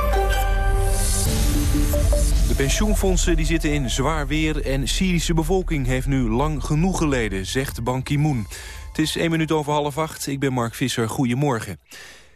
De pensioenfondsen die zitten in zwaar weer en Syrische bevolking heeft nu lang genoeg geleden, zegt Ban Ki-moon. Het is één minuut over half acht. Ik ben Mark Visser. Goedemorgen.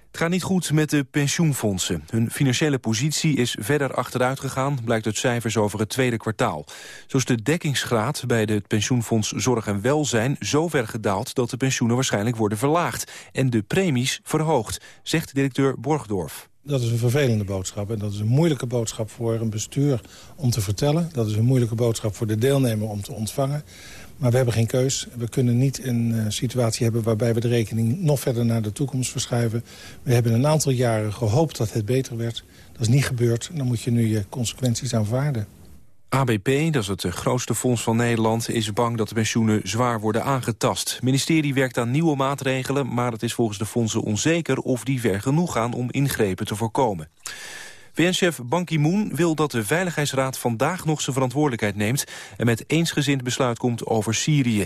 Het gaat niet goed met de pensioenfondsen. Hun financiële positie is verder achteruit gegaan, blijkt uit cijfers over het tweede kwartaal. Zo is de dekkingsgraad bij het pensioenfonds Zorg en Welzijn zo ver gedaald dat de pensioenen waarschijnlijk worden verlaagd en de premies verhoogd, zegt directeur Borgdorf. Dat is een vervelende boodschap en dat is een moeilijke boodschap voor een bestuur om te vertellen. Dat is een moeilijke boodschap voor de deelnemer om te ontvangen. Maar we hebben geen keus. We kunnen niet een uh, situatie hebben waarbij we de rekening nog verder naar de toekomst verschuiven. We hebben een aantal jaren gehoopt dat het beter werd. Dat is niet gebeurd. Dan moet je nu je consequenties aanvaarden. ABP, dat is het grootste fonds van Nederland, is bang dat de pensioenen zwaar worden aangetast. Het ministerie werkt aan nieuwe maatregelen, maar het is volgens de fondsen onzeker of die ver genoeg gaan om ingrepen te voorkomen. VN-chef Ban Ki-moon wil dat de Veiligheidsraad vandaag nog zijn verantwoordelijkheid neemt en met eensgezind besluit komt over Syrië.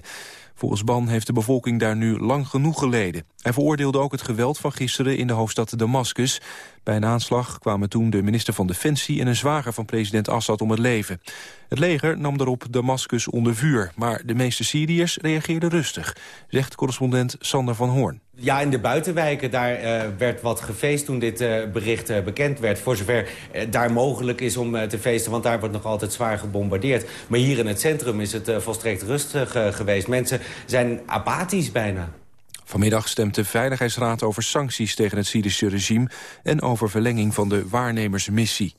Volgens Ban heeft de bevolking daar nu lang genoeg geleden. Hij veroordeelde ook het geweld van gisteren in de hoofdstad Damascus. Bij een aanslag kwamen toen de minister van Defensie en een zwager van president Assad om het leven. Het leger nam daarop Damascus onder vuur, maar de meeste Syriërs reageerden rustig, zegt correspondent Sander van Hoorn. Ja, in de buitenwijken daar uh, werd wat gefeest toen dit uh, bericht uh, bekend werd. Voor zover daar mogelijk is om te feesten, want daar wordt nog altijd zwaar gebombardeerd. Maar hier in het centrum is het volstrekt rustig geweest. Mensen zijn apathisch bijna. Vanmiddag stemt de Veiligheidsraad over sancties tegen het Syrische regime... en over verlenging van de waarnemersmissie.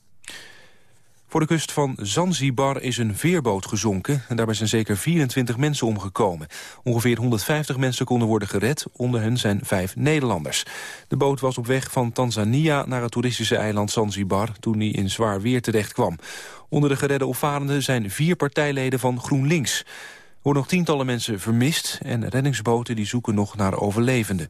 Voor de kust van Zanzibar is een veerboot gezonken... en daarbij zijn zeker 24 mensen omgekomen. Ongeveer 150 mensen konden worden gered, onder hen zijn vijf Nederlanders. De boot was op weg van Tanzania naar het toeristische eiland Zanzibar... toen hij in zwaar weer terecht kwam. Onder de geredde opvarenden zijn vier partijleden van GroenLinks. Worden nog tientallen mensen vermist... en reddingsboten die zoeken nog naar overlevenden.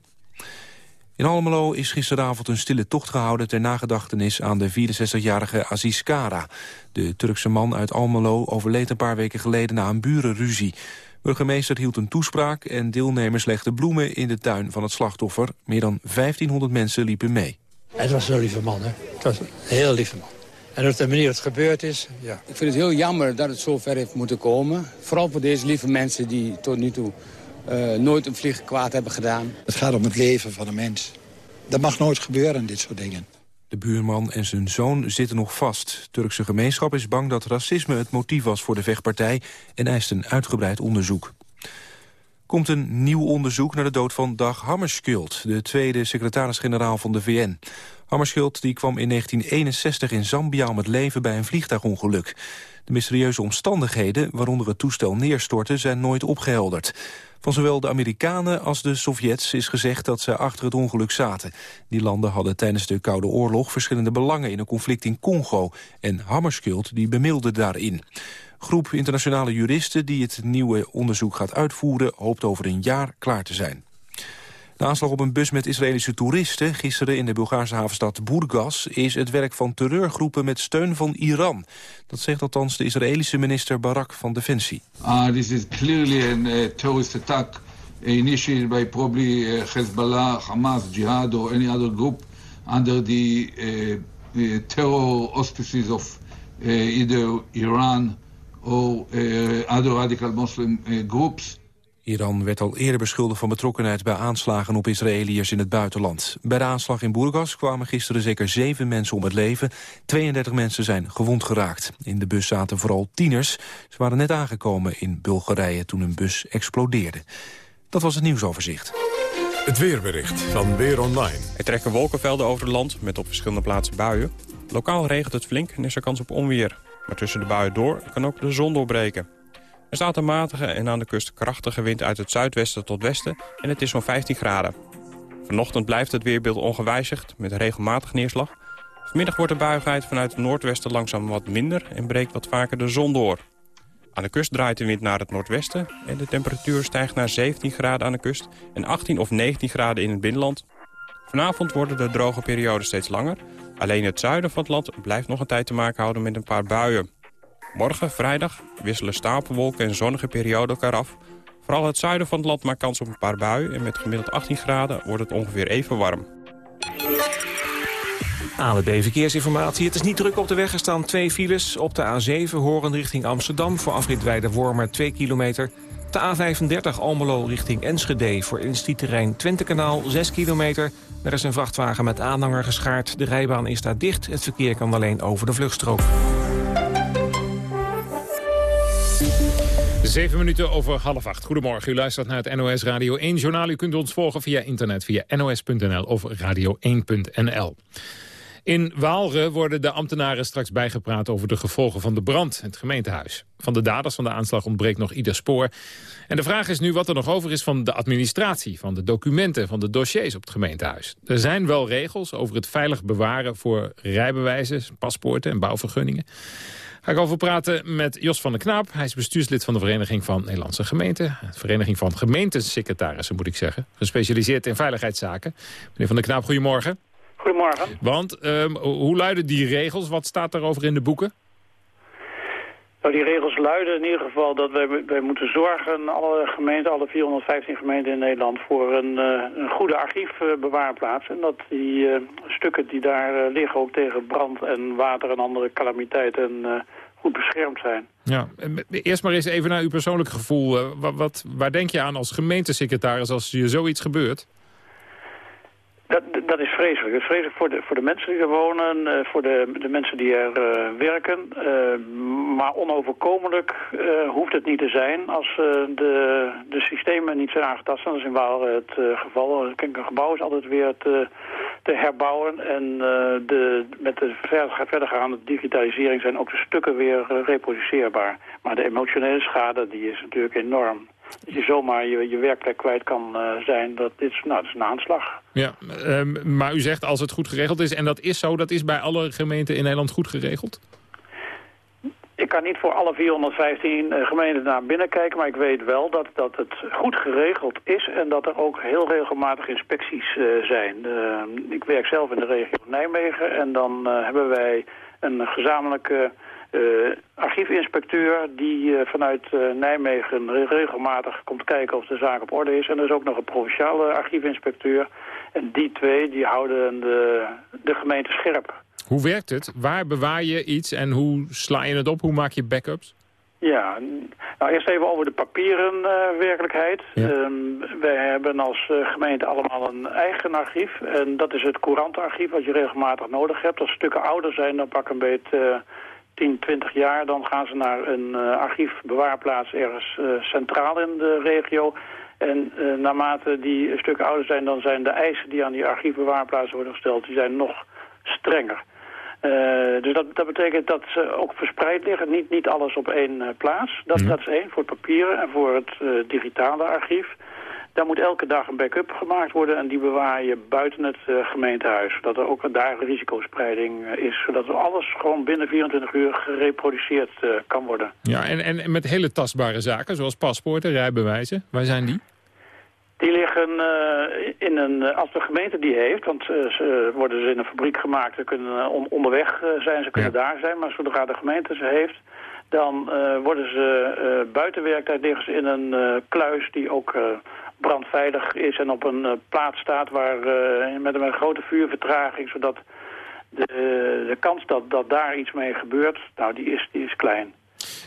In Almelo is gisteravond een stille tocht gehouden... ter nagedachtenis aan de 64-jarige Aziz Kara. De Turkse man uit Almelo overleed een paar weken geleden... na een burenruzie. Burgemeester hield een toespraak en deelnemers legden bloemen in de tuin van het slachtoffer. Meer dan 1500 mensen liepen mee. Het was een lieve man, hè. Het was een heel lieve man. En op de manier dat het gebeurd is, ja. Ik vind het heel jammer dat het zo ver heeft moeten komen. Vooral voor deze lieve mensen die tot nu toe uh, nooit een vlieg kwaad hebben gedaan. Het gaat om het leven van een mens. Dat mag nooit gebeuren, dit soort dingen. De buurman en zijn zoon zitten nog vast. De Turkse gemeenschap is bang dat racisme het motief was voor de vechtpartij... en eist een uitgebreid onderzoek. Komt een nieuw onderzoek naar de dood van Dag Hammarskjöld... de tweede secretaris-generaal van de VN. Hammarskjöld die kwam in 1961 in Zambia om het leven bij een vliegtuigongeluk. De mysterieuze omstandigheden waaronder het toestel neerstortte zijn nooit opgehelderd. Van zowel de Amerikanen als de Sovjets is gezegd dat ze achter het ongeluk zaten. Die landen hadden tijdens de Koude Oorlog verschillende belangen in een conflict in Congo. En Hammarskjöld die bemiddelde daarin. Groep internationale juristen die het nieuwe onderzoek gaat uitvoeren... hoopt over een jaar klaar te zijn. De aanslag op een bus met Israëlische toeristen gisteren in de Bulgaarse havenstad Burgas is het werk van terreurgroepen met steun van Iran. Dat zegt althans de Israëlische minister Barak van Defensie. Uh, this is clearly a uh, terrorist attack initiated by probably uh, Hezbollah, Hamas, Jihad or any other group under the terror auspices of either Iran or other radical Muslim groups. Iran werd al eerder beschuldigd van betrokkenheid bij aanslagen op Israëliërs in het buitenland. Bij de aanslag in Burgas kwamen gisteren zeker zeven mensen om het leven. 32 mensen zijn gewond geraakt. In de bus zaten vooral tieners. Ze waren net aangekomen in Bulgarije toen een bus explodeerde. Dat was het nieuwsoverzicht. Het weerbericht van Weer Online. Er trekken wolkenvelden over het land met op verschillende plaatsen buien. Lokaal regent het flink en is er kans op onweer. Maar tussen de buien door kan ook de zon doorbreken. Er staat een matige en aan de kust krachtige wind uit het zuidwesten tot westen en het is zo'n 15 graden. Vanochtend blijft het weerbeeld ongewijzigd met regelmatig neerslag. Vanmiddag wordt de buigheid vanuit het noordwesten langzaam wat minder en breekt wat vaker de zon door. Aan de kust draait de wind naar het noordwesten en de temperatuur stijgt naar 17 graden aan de kust en 18 of 19 graden in het binnenland. Vanavond worden de droge perioden steeds langer. Alleen het zuiden van het land blijft nog een tijd te maken houden met een paar buien. Morgen, vrijdag, wisselen stapelwolken en zonnige perioden elkaar af. Vooral het zuiden van het land maakt kans op een paar buien... en met gemiddeld 18 graden wordt het ongeveer even warm. ANWB Verkeersinformatie. Het is niet druk op de weg. Er staan twee files op de A7 Horen richting Amsterdam... voor afrit Wormer 2 kilometer. De A35 Almelo richting Enschede voor instituutterrein Twentekanaal 6 kilometer. Er is een vrachtwagen met aanhanger geschaard. De rijbaan is daar dicht. Het verkeer kan alleen over de vluchtstrook. Zeven minuten over half acht. Goedemorgen, u luistert naar het NOS Radio 1 journaal. U kunt ons volgen via internet, via nos.nl of radio1.nl. In Waalre worden de ambtenaren straks bijgepraat over de gevolgen van de brand in het gemeentehuis. Van de daders van de aanslag ontbreekt nog ieder spoor. En de vraag is nu wat er nog over is van de administratie, van de documenten, van de dossiers op het gemeentehuis. Er zijn wel regels over het veilig bewaren voor rijbewijzen, paspoorten en bouwvergunningen. Ga ik over praten met Jos van der Knaap. Hij is bestuurslid van de Vereniging van Nederlandse Gemeenten. De Vereniging van Gemeentesecretarissen, moet ik zeggen. Gespecialiseerd in veiligheidszaken. Meneer van der Knaap, goedemorgen. Goedemorgen. Want um, hoe luiden die regels? Wat staat daarover in de boeken? Nou, die regels luiden in ieder geval dat wij, wij moeten zorgen, alle gemeenten, alle 415 gemeenten in Nederland, voor een, uh, een goede archiefbewaarplaats. en dat die uh, stukken die daar uh, liggen ook tegen brand en water en andere calamiteiten goed beschermd zijn. Ja, eerst maar eens even naar uw persoonlijk gevoel. Wat, waar denk je aan als gemeentesecretaris als je zoiets gebeurt? Dat, dat is vreselijk. Het is vreselijk voor de, voor de mensen die er wonen, uh, voor de, de mensen die er uh, werken. Uh, maar onoverkomelijk hoeft het niet te zijn als de, de systemen niet zijn aangetast. Dat is in Waal het geval. Kijk, een gebouw is altijd weer te, te herbouwen. En de, met de verder, verdergaande digitalisering zijn ook de stukken weer reproduceerbaar. Maar de emotionele schade die is natuurlijk enorm dat je zomaar je, je werkplek kwijt kan uh, zijn. Dat is, nou, dat is een aanslag. Ja, um, maar u zegt als het goed geregeld is, en dat is zo, dat is bij alle gemeenten in Nederland goed geregeld? Ik kan niet voor alle 415 uh, gemeenten naar binnen kijken, maar ik weet wel dat, dat het goed geregeld is en dat er ook heel regelmatig inspecties uh, zijn. ik werk zelf in de regio Nijmegen en dan hebben wij een gezamenlijke uh, archiefinspecteur die uh, vanuit uh, Nijmegen regelmatig komt kijken of de zaak op orde is. En er is ook nog een provinciale archiefinspecteur. En die twee die houden de, de gemeente scherp. Hoe werkt het? Waar bewaar je iets en hoe sla je het op? Hoe maak je backups? Ja, nou eerst even over de papieren uh, werkelijkheid. Ja. Um, wij hebben als uh, gemeente allemaal een eigen archief. En dat is het courantenarchief wat je regelmatig nodig hebt. Als stukken ouder zijn, dan pak een beetje 10, 20 jaar, dan gaan ze naar een uh, archiefbewaarplaats ergens uh, centraal in de regio. En uh, naarmate die een stuk ouder zijn, dan zijn de eisen die aan die archiefbewaarplaatsen worden gesteld, die zijn nog strenger. dus dat, dat betekent dat ze ook verspreid liggen, niet, niet alles op één plaats. Dat, dat is één, voor het papieren en voor het digitale archief. Daar moet elke dag een backup gemaakt worden en die bewaar je buiten het uh, gemeentehuis. Zodat er ook daar risicospreiding uh, is. Zodat alles gewoon binnen 24 uur gereproduceerd uh, kan worden. Ja, en, en met hele tastbare zaken zoals paspoorten, rijbewijzen, waar zijn die? Die liggen uh, in een, als de gemeente die heeft, want uh, ze worden ze in een fabriek gemaakt, ze kunnen on onderweg zijn, ze kunnen ja. daar zijn, maar zodra de gemeente ze heeft, dan worden ze buiten werktijd liggen in een kluis die ook brandveilig is en op een plaats staat waar met een grote vuurvertraging, zodat de, de kans dat, dat daar iets mee gebeurt, nou die is, die is klein.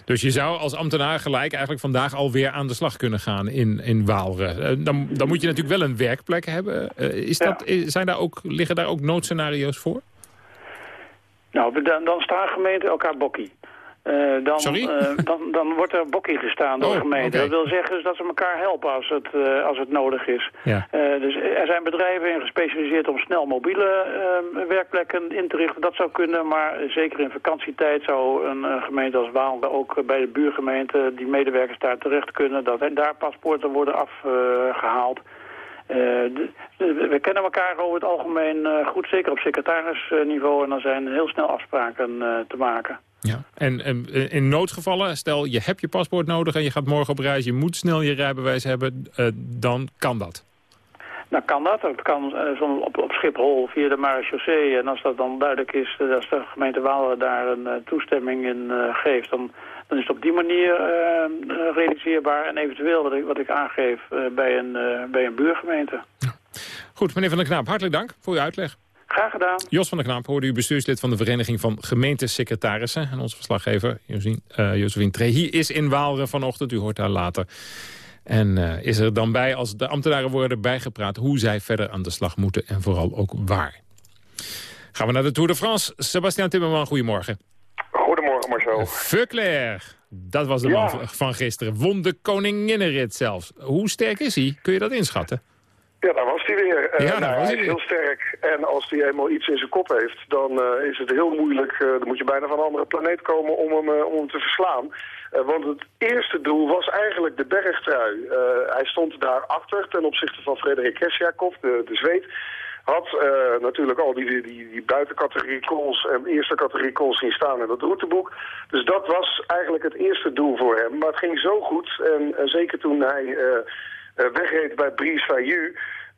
Dus je zou als ambtenaar gelijk eigenlijk vandaag alweer aan de slag kunnen gaan in, in Waalre. Dan, dan moet je natuurlijk wel een werkplek hebben. is dat, zijn daar ook, liggen daar ook noodscenario's voor? Nou, dan, dan staan gemeenten elkaar bokkie. Uh, dan, Sorry? Uh, dan, dan wordt er bokkie gestaan door oh, de gemeente. Okay. Dat wil zeggen dus dat ze elkaar helpen als het, uh, als het nodig is. Ja. dus er zijn bedrijven in gespecialiseerd om snel mobiele werkplekken in te richten. Dat zou kunnen, maar zeker in vakantietijd zou een gemeente als Waal ook bij de buurgemeente die medewerkers daar terecht kunnen. Dat daar paspoorten worden afgehaald. We kennen elkaar over het algemeen goed, zeker op secretarisniveau. En dan zijn heel snel afspraken te maken. Ja. En, en, in noodgevallen, stel je hebt je paspoort nodig en je gaat morgen op reis, je moet snel je rijbewijs hebben, uh, dan kan dat? Nou kan dat. Dat kan uh, op, op Schiphol via de marechaussee. En als dat dan duidelijk is, uh, als de gemeente Waalre daar een toestemming in geeft, dan, dan is het op die manier realiseerbaar. En eventueel wat ik, wat ik aangeef bij, een, bij een buurgemeente. Ja. Goed, meneer Van der Knaap, hartelijk dank voor uw uitleg. Graag gedaan. Jos van der Knaap hoorde u bestuurslid van de Vereniging van Gemeentesecretarissen. En onze verslaggever, uh, Josephine Trehi, is in Waalre vanochtend. U hoort haar later. En uh, is er dan bij, als de ambtenaren worden bijgepraat... hoe zij verder aan de slag moeten en vooral ook waar. Gaan we naar de Tour de France. Sebastian Timmerman, goedemorgen. Goedemorgen Marcel. Veuclair, dat was de ja. man van gisteren. Won de koninginnenrit zelfs. Hoe sterk is hij? Kun je dat inschatten? Ja, daar was hij weer. Ja, uh, nou, hij is heel sterk. En als hij eenmaal iets in zijn kop heeft, dan uh, is het heel moeilijk. Uh, dan moet je bijna van een andere planeet komen om hem, om hem te verslaan. want het eerste doel was eigenlijk de bergtrui. hij stond daarachter ten opzichte van Frederik Kesjakov, de, de Zweed. Had natuurlijk al die, die, die buitencategorie calls en eerste categorie calls zien staan in dat routeboek. Dus dat was eigenlijk het eerste doel voor hem. Maar het ging zo goed. En zeker toen hij wegreed bij Brice Fayou.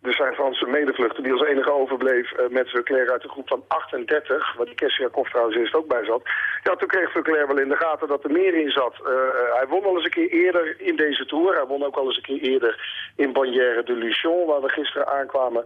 Dus zijn Franse medevluchter die als enige overbleef uh, met Verclair uit de groep van 38, waar die Kesjakov trouwens eerst ook bij zat. Ja, toen kreeg Verclair wel in de gaten dat er meer in zat. Uh, hij won al eens een keer eerder in deze Tour. Hij won ook al eens een keer eerder in Bagnères de Luchon, waar we gisteren aankwamen.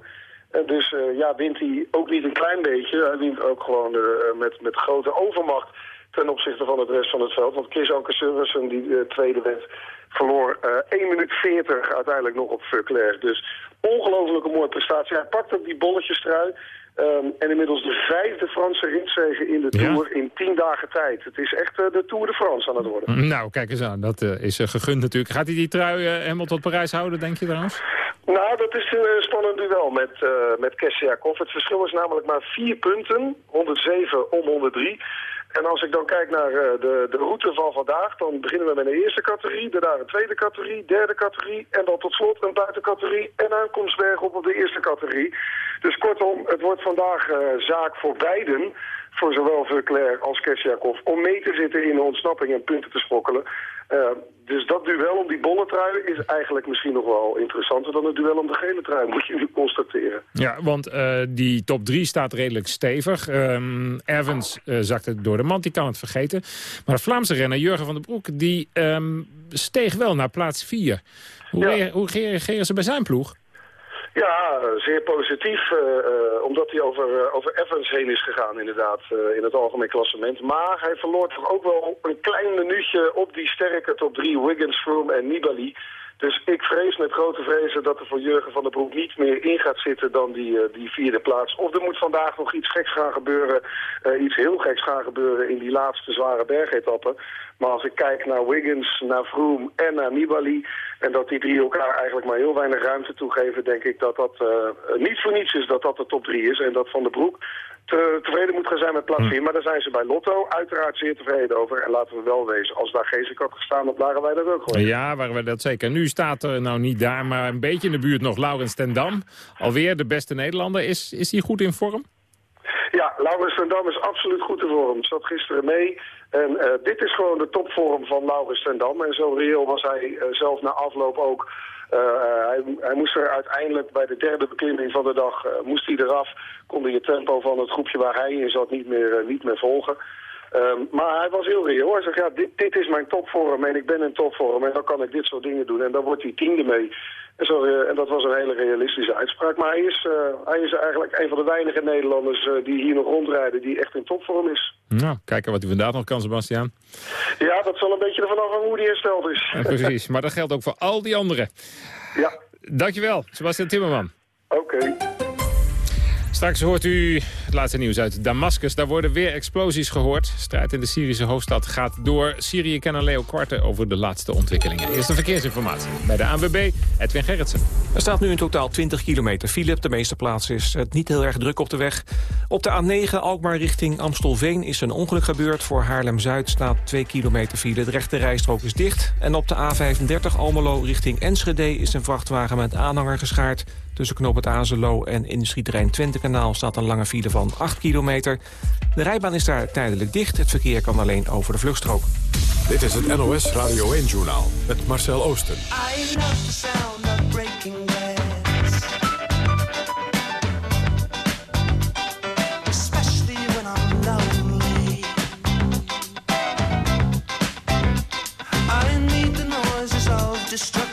Dus ja, wint hij ook niet een klein beetje. Hij wint ook gewoon met, met grote overmacht ten opzichte van het rest van het veld. Want Chris Anker die tweede werd, verloor uh, 1 minuut 40 uiteindelijk nog op Verclair. Dus ongelooflijke mooie prestatie. Hij pakt op die bolletjestrui. Um, en inmiddels de vijfde Franse ritzege in de Tour ja. in tien dagen tijd. Het is echt uh, de Tour de France aan het worden. Nou, kijk eens aan. Dat uh, is uh, gegund natuurlijk. Gaat hij die trui helemaal tot Parijs houden, denk je trouwens? Nou, dat is een spannend duel met, met Kesjakov. Het verschil is namelijk maar vier punten. 107 om 103. En als ik dan kijk naar uh, de, de route van vandaag, dan beginnen we met een eerste categorie, daarna een tweede categorie, derde categorie en dan tot slot een buitencategorie en aankomstberg op op de eerste categorie. Dus kortom, het wordt vandaag uh, zaak voor beiden, voor zowel Verclair als Kesjakov, om mee te zitten in de ontsnapping en punten te sprokkelen. Uh, dus dat duel om die bolle trui is eigenlijk misschien nog wel interessanter dan het duel om de gele trui, moet je nu constateren. Ja, want uh, die top 3 staat redelijk stevig. Um, Evans uh, zakte door de mand, die kan het vergeten. Maar de Vlaamse renner Jurgen van den Broek, die um, steeg wel naar plaats 4. Hoe, ja. hoe reageren ze bij zijn ploeg? Ja, zeer positief, uh, uh, omdat hij over, uh, over Evans heen is gegaan inderdaad in het algemeen klassement. Maar hij verloor toch ook wel een klein minuutje op die sterke top 3 Wiggins, Froome en Nibali. Dus ik vrees met grote vrezen dat er voor Jurgen van der Broek niet meer in gaat zitten dan die, uh, die vierde plaats. Of er moet vandaag nog iets geks gaan gebeuren, uh, iets heel geks gaan gebeuren in die laatste zware bergetappen. Maar als ik kijk naar Wiggins, naar Froome en naar Nibali... en dat die drie elkaar eigenlijk maar heel weinig ruimte toegeven... denk ik dat dat uh, niet voor niets is dat dat de top drie is. En dat Van der Broek te, tevreden moet gaan zijn met plaats 4. Maar daar zijn ze bij Lotto uiteraard zeer tevreden over. En laten we wel wezen, als daar Geesink had gestaan, dan waren wij dat ook gewoon. Ja, waren wij dat zeker. Nu staat er nou niet daar, maar een beetje in de buurt nog Laurens ten Dam. Alweer de beste Nederlander. Is, is hij goed in vorm? Ja, Laurens ten Dam is absoluut goed in vorm. Zat gisteren mee. En uh, dit is gewoon de topvorm van Laurens ten Dam. En zo reëel was hij uh, zelf na afloop ook hij, hij, moest er uiteindelijk bij de derde beklimming van de dag moest hij eraf. Kon het tempo van het groepje waar hij in zat niet meer, niet meer volgen. Ehm, maar hij was heel reëel. Hij zegt, ja, dit, dit, is mijn topvorm en ik ben in topvorm en dan kan ik dit soort dingen doen. En dan wordt hij tiende mee. En, zo, en dat was een hele realistische uitspraak. Maar hij is, hij is eigenlijk een van de weinige Nederlanders die hier nog rondrijden die echt in topvorm is. Nou, kijken wat hij vandaag nog kan, Sebastian. Ja, dat zal een beetje ervan af hoe hij hersteld is. Ja, precies, maar dat geldt ook voor al die anderen. Ja. Dankjewel, Sebastian Timmerman. Oké. Straks hoort u het laatste nieuws uit Damascus. Daar worden weer explosies gehoord. Strijd in de Syrische hoofdstad gaat door. Syrië kennen Leo over de laatste ontwikkelingen. Eerste verkeersinformatie bij de ANWB, Edwin Gerritsen. Er staat nu in totaal 20 kilometer file. Op de meeste plaatsen is het niet heel erg druk op de weg. Op de A9 Alkmaar richting Amstelveen is een ongeluk gebeurd. Voor Haarlem-Zuid staat 2 kilometer file. De rechte rijstrook is dicht. En op de A35 Almelo richting Enschede is een vrachtwagen met aanhanger geschaard. Tussen Knoop het Azelo en industrieterrein Twentekanaal staat een lange file van 8 kilometer. De rijbaan is daar tijdelijk dicht. Het verkeer kan alleen over de vluchtstrook. Dit is het NOS Radio 1-journaal met Marcel Oosten. I love the sound of breaking destruction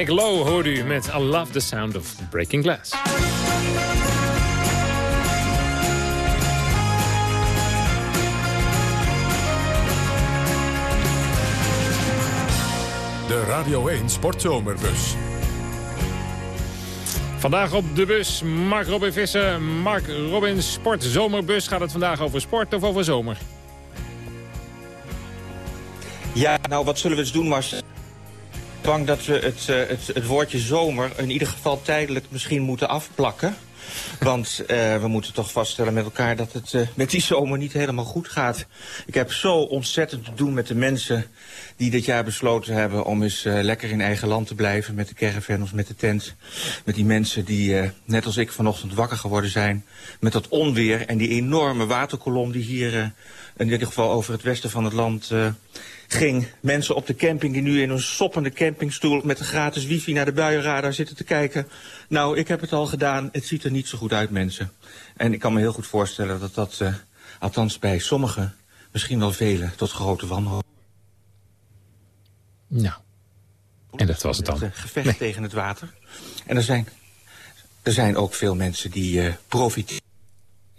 Nick Lowe hoort u met I Love the Sound of Breaking Glass. De Radio 1 Sportzomerbus. Vandaag op de bus Mark Robin Visser. Mark Robin Sportzomerbus. Gaat het vandaag over sport of over zomer? Ja, nou wat zullen we eens doen, Mars? Bang dat we het, uh, het, het, woordje zomer in ieder geval tijdelijk misschien moeten afplakken. Want uh, we moeten toch vaststellen met elkaar dat het uh, met die zomer niet helemaal goed gaat. Ik heb zo ontzettend te doen met de mensen die dit jaar besloten hebben... om eens lekker in eigen land te blijven met de caravan of met de tent. Met die mensen die, net als ik, vanochtend wakker geworden zijn... met dat onweer en die enorme waterkolom die hier in ieder geval over het westen van het land ging. Mensen op de camping die nu in een soppende campingstoel... met een gratis wifi naar de buienradar zitten te kijken. Nou, ik heb het al gedaan. Het ziet er niet zo goed uit, mensen. En ik kan me heel goed voorstellen dat dat, uh, althans bij sommigen... misschien wel velen, tot grote wanhoop. Nou, en dat was het dan. Het gevecht nee. tegen het water. En er zijn, er zijn ook veel mensen die uh, profiteren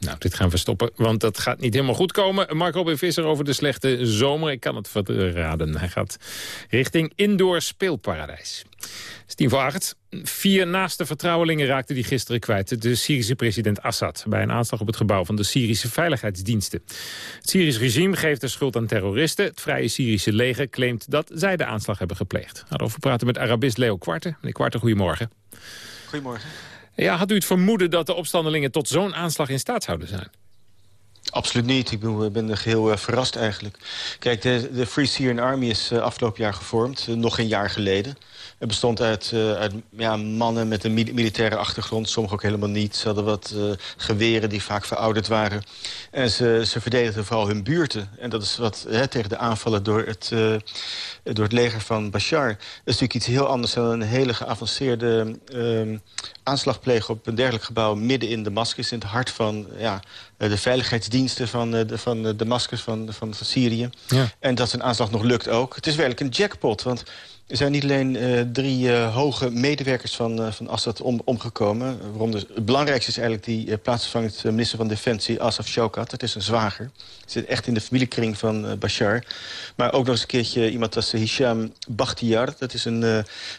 nou, dit gaan we stoppen, want dat gaat niet helemaal goed komen. Mark Robin Visser over de slechte zomer. Ik kan het verraden. Hij gaat richting indoor speelparadijs. Het is tien voor acht. Vier naaste vertrouwelingen raakten die gisteren kwijt. De Syrische president Assad bij een aanslag op het gebouw van de Syrische veiligheidsdiensten. Het Syrisch regime geeft de schuld aan terroristen. Het Vrije Syrische leger claimt dat zij de aanslag hebben gepleegd. Daarover praten met Arabist Leo Kwarte. Meneer Kwarte, goedemorgen. Goedemorgen. Ja, had u het vermoeden dat de opstandelingen tot zo'n aanslag in staat zouden zijn? Absoluut niet. Ik ben, ben geheel uh, verrast eigenlijk. Kijk, de, de Free Syrian Army is uh, afgelopen jaar gevormd. Uh, nog een jaar geleden. Het bestond uit, uit ja, mannen met een militaire achtergrond. Sommigen ook helemaal niet. Ze hadden wat geweren die vaak verouderd waren. En ze, ze verdedigden vooral hun buurten. En dat is wat hè, tegen de aanvallen door het, door het leger van Bashar. Dat is natuurlijk iets heel anders dan een hele geavanceerde ehm, aanslag plegen op een dergelijk gebouw midden in Damascus... in het hart van ja, de veiligheidsdiensten van, de, van Damascus, van, van, van Syrië. Ja. En dat zijn aanslag nog lukt ook. Het is werkelijk een jackpot, want er zijn niet alleen uh, drie uh, hoge medewerkers van, uh, van Assad om, omgekomen. Waarom dus, het belangrijkste is eigenlijk die plaatsvervangend minister van Defensie, Asaf Shokat. Dat is een zwager. Zit echt in de familiekring van Bashar. Maar ook nog eens een keertje iemand als Hisham Bakhtiar. Dat is een,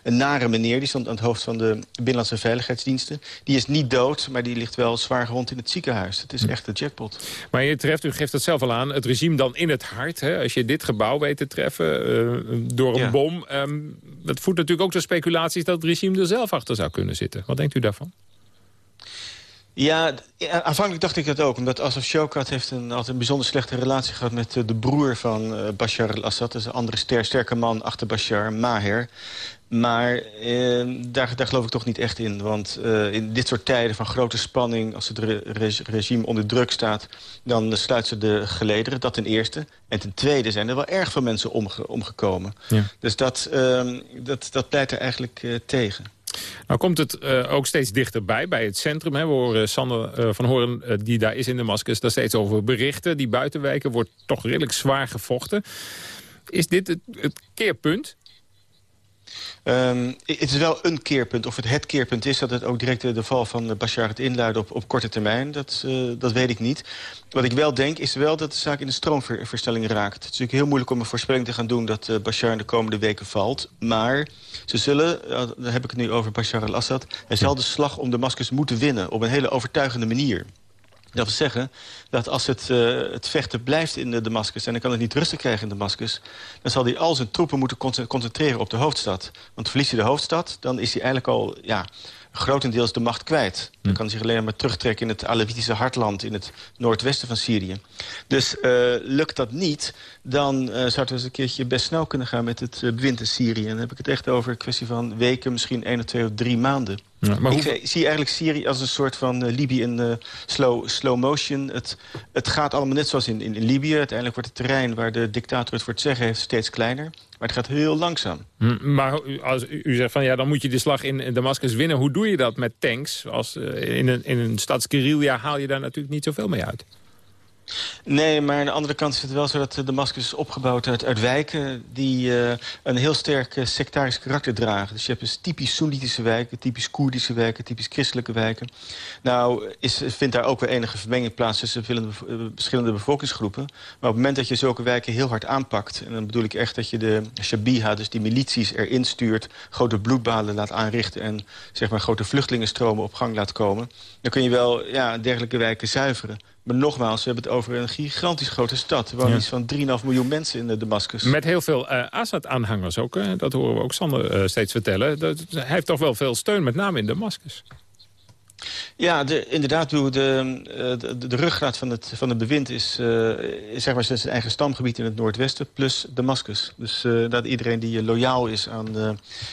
een nare meneer. Die stond aan het hoofd van de Binnenlandse Veiligheidsdiensten. Die is niet dood, maar die ligt wel zwaar gewond in het ziekenhuis. Het is echt een jackpot. Maar je treft, u geeft het zelf al aan, het regime dan in het hart. Hè? Als je dit gebouw weet te treffen door een ja. bom... Um, dat voedt natuurlijk ook de speculaties dat het regime er zelf achter zou kunnen zitten. Wat denkt u daarvan? Ja, aanvankelijk dacht ik dat ook. Omdat Assad Shokat heeft een, altijd een bijzonder slechte relatie gehad... met de broer van uh, Bashar al-Assad. Dat is een andere ster, sterke man achter Bashar, Maher. Maar eh, daar, daar geloof ik toch niet echt in. Want uh, in dit soort tijden van grote spanning... als het re regime onder druk staat... dan sluit ze de gelederen, dat ten eerste. En ten tweede zijn er wel erg veel mensen omge omgekomen. Ja. Dus dat, uh, dat, dat pleit er eigenlijk uh, tegen. Nou komt het uh, ook steeds dichterbij, bij het centrum. Hè. We horen Sander uh, van Horen, uh, die daar is in Damascus, daar steeds over berichten. Die buitenwijken wordt toch redelijk zwaar gevochten. Is dit het keerpunt? Um, het is wel een keerpunt. Of het het keerpunt is dat het ook direct de, de val van Bashar het inluiden op, op korte termijn. Dat, uh, dat weet ik niet. Wat ik wel denk is wel dat de zaak in de stroomverstelling raakt. Het is natuurlijk heel moeilijk om een voorspelling te gaan doen dat uh, Bashar in de komende weken valt. Maar ze zullen, uh, daar heb ik het nu over Bashar al-Assad... hij zal de slag om Damascus moeten winnen op een hele overtuigende manier. Dat wil zeggen dat als het, uh, het vechten blijft in de Damascus... en dan kan het niet rustig krijgen in Damascus... dan zal hij al zijn troepen moeten concentreren op de hoofdstad. Want verliest hij de hoofdstad, dan is hij eigenlijk al... Ja, grotendeels de macht kwijt. Dan hm. kan hij zich alleen maar terugtrekken in het Alevitische hartland... in het noordwesten van Syrië. Dus uh, lukt dat niet, dan uh, zou het eens een keertje best snel kunnen gaan... met het bewind in Syrië. En dan heb ik het echt over een kwestie van weken, misschien één of twee of drie maanden. Ja, maar ik zie eigenlijk Syrië als een soort van uh, Libië in uh, slow, slow motion. Het, het gaat allemaal net zoals in, in, in, Libië. Uiteindelijk wordt het terrein waar de dictator het voor het zeggen heeft steeds kleiner. Maar het gaat heel langzaam. Hm, maar als u zegt van ja, dan moet je de slag in Damascus winnen. Hoe doe je dat met tanks? Als, uh, in een, in een stadsguerrilla haal je daar natuurlijk niet zoveel mee uit. Nee, maar aan de andere kant is het wel zo dat Damascus is opgebouwd uit, wijken... die uh, een heel sterk uh, sectarisch karakter dragen. Dus je hebt dus typisch Soenitische wijken, typisch Koerdische wijken... typisch christelijke wijken. Nou is, vindt daar ook weer enige vermenging plaats tussen verschillende, verschillende bevolkingsgroepen. Maar op het moment dat je zulke wijken heel hard aanpakt... en dan bedoel ik echt dat je de Shabiha, dus die milities, erin stuurt... grote bloedbaden laat aanrichten... en zeg maar grote vluchtelingenstromen op gang laat komen... dan kun je wel ja, dergelijke wijken zuiveren. Maar nogmaals, we hebben het over een gigantisch grote stad. Er wonen iets van 3,5 miljoen mensen in Damascus. Met heel veel uh, Assad-aanhangers ook. Uh, dat horen we ook Sander uh, steeds vertellen. Dat, hij heeft toch wel veel steun, met name in Damascus. Ja, de, inderdaad, de, de, de, de ruggraat van het, van het bewind is, uh, is zeg maar zijn eigen stamgebied in het noordwesten, plus Damascus. Dus uh, dat iedereen die loyaal is aan, uh,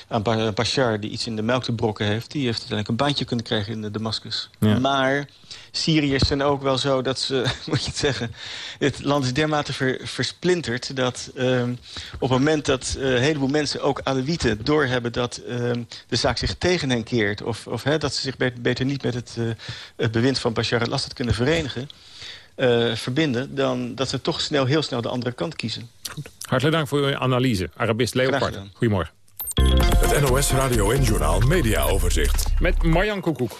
aan Bashar, die iets in de melk te brokken heeft, die heeft uiteindelijk een bandje kunnen krijgen in Damascus. Ja. Maar Syriërs zijn ook wel zo dat ze, moet je het zeggen... het land is dermate ver, versplinterd dat uh, op het moment dat uh, een heleboel mensen... ook Alewieten doorhebben dat uh, de zaak zich tegen hen keert... of, of hè, dat ze zich beter, beter niet met het, het bewind van Bashar al-Assad kunnen verenigen... Uh, verbinden, dan dat ze toch snel, heel snel de andere kant kiezen. Goed. Hartelijk dank voor uw analyse. Arabist Leopard, goedemorgen. Het NOS Radio en Journaal Media Overzicht. Met Marjan Koekoek.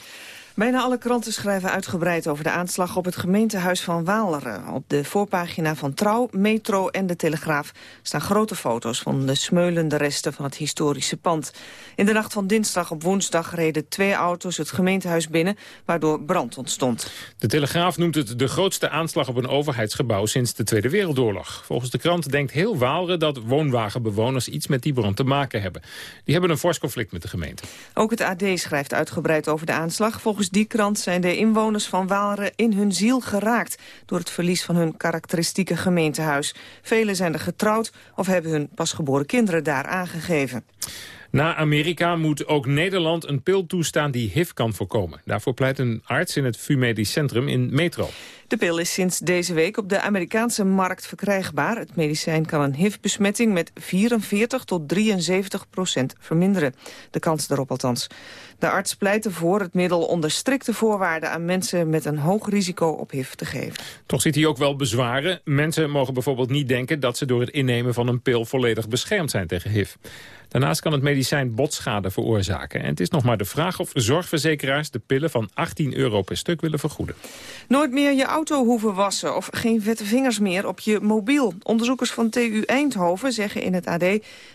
Bijna alle kranten schrijven uitgebreid over de aanslag op het gemeentehuis van Waaleren. Op de voorpagina van Trouw, Metro en De Telegraaf staan grote foto's van de smeulende resten van het historische pand. In de nacht van dinsdag op woensdag reden twee auto's het gemeentehuis binnen, waardoor brand ontstond. De Telegraaf noemt het de grootste aanslag op een overheidsgebouw sinds de Tweede Wereldoorlog. Volgens de krant denkt heel Waaleren dat woonwagenbewoners iets met die brand te maken hebben. Die hebben een fors conflict met de gemeente. Ook het AD schrijft uitgebreid over de aanslag. Volgens die krant zijn de inwoners van Waalre in hun ziel geraakt... door het verlies van hun karakteristieke gemeentehuis. Velen zijn er getrouwd of hebben hun pasgeboren kinderen daar aangegeven. Na Amerika moet ook Nederland een pil toestaan die HIV kan voorkomen. Daarvoor pleit een arts in het VU Medisch Centrum in Metro. De pil is sinds deze week op de Amerikaanse markt verkrijgbaar. Het medicijn kan een HIV-besmetting met 44 tot 73 procent verminderen. De kans daarop althans. De arts pleit ervoor het middel onder strikte voorwaarden... aan mensen met een hoog risico op HIV te geven. Toch ziet hij ook wel bezwaren. Mensen mogen bijvoorbeeld niet denken dat ze door het innemen van een pil... volledig beschermd zijn tegen HIV. Daarnaast kan het medicijn botschade veroorzaken. En het is nog maar de vraag of zorgverzekeraars de pillen van 18 euro per stuk willen vergoeden. Nooit meer je auto hoeven wassen of geen vette vingers meer op je mobiel. Onderzoekers van TU Eindhoven zeggen in het AD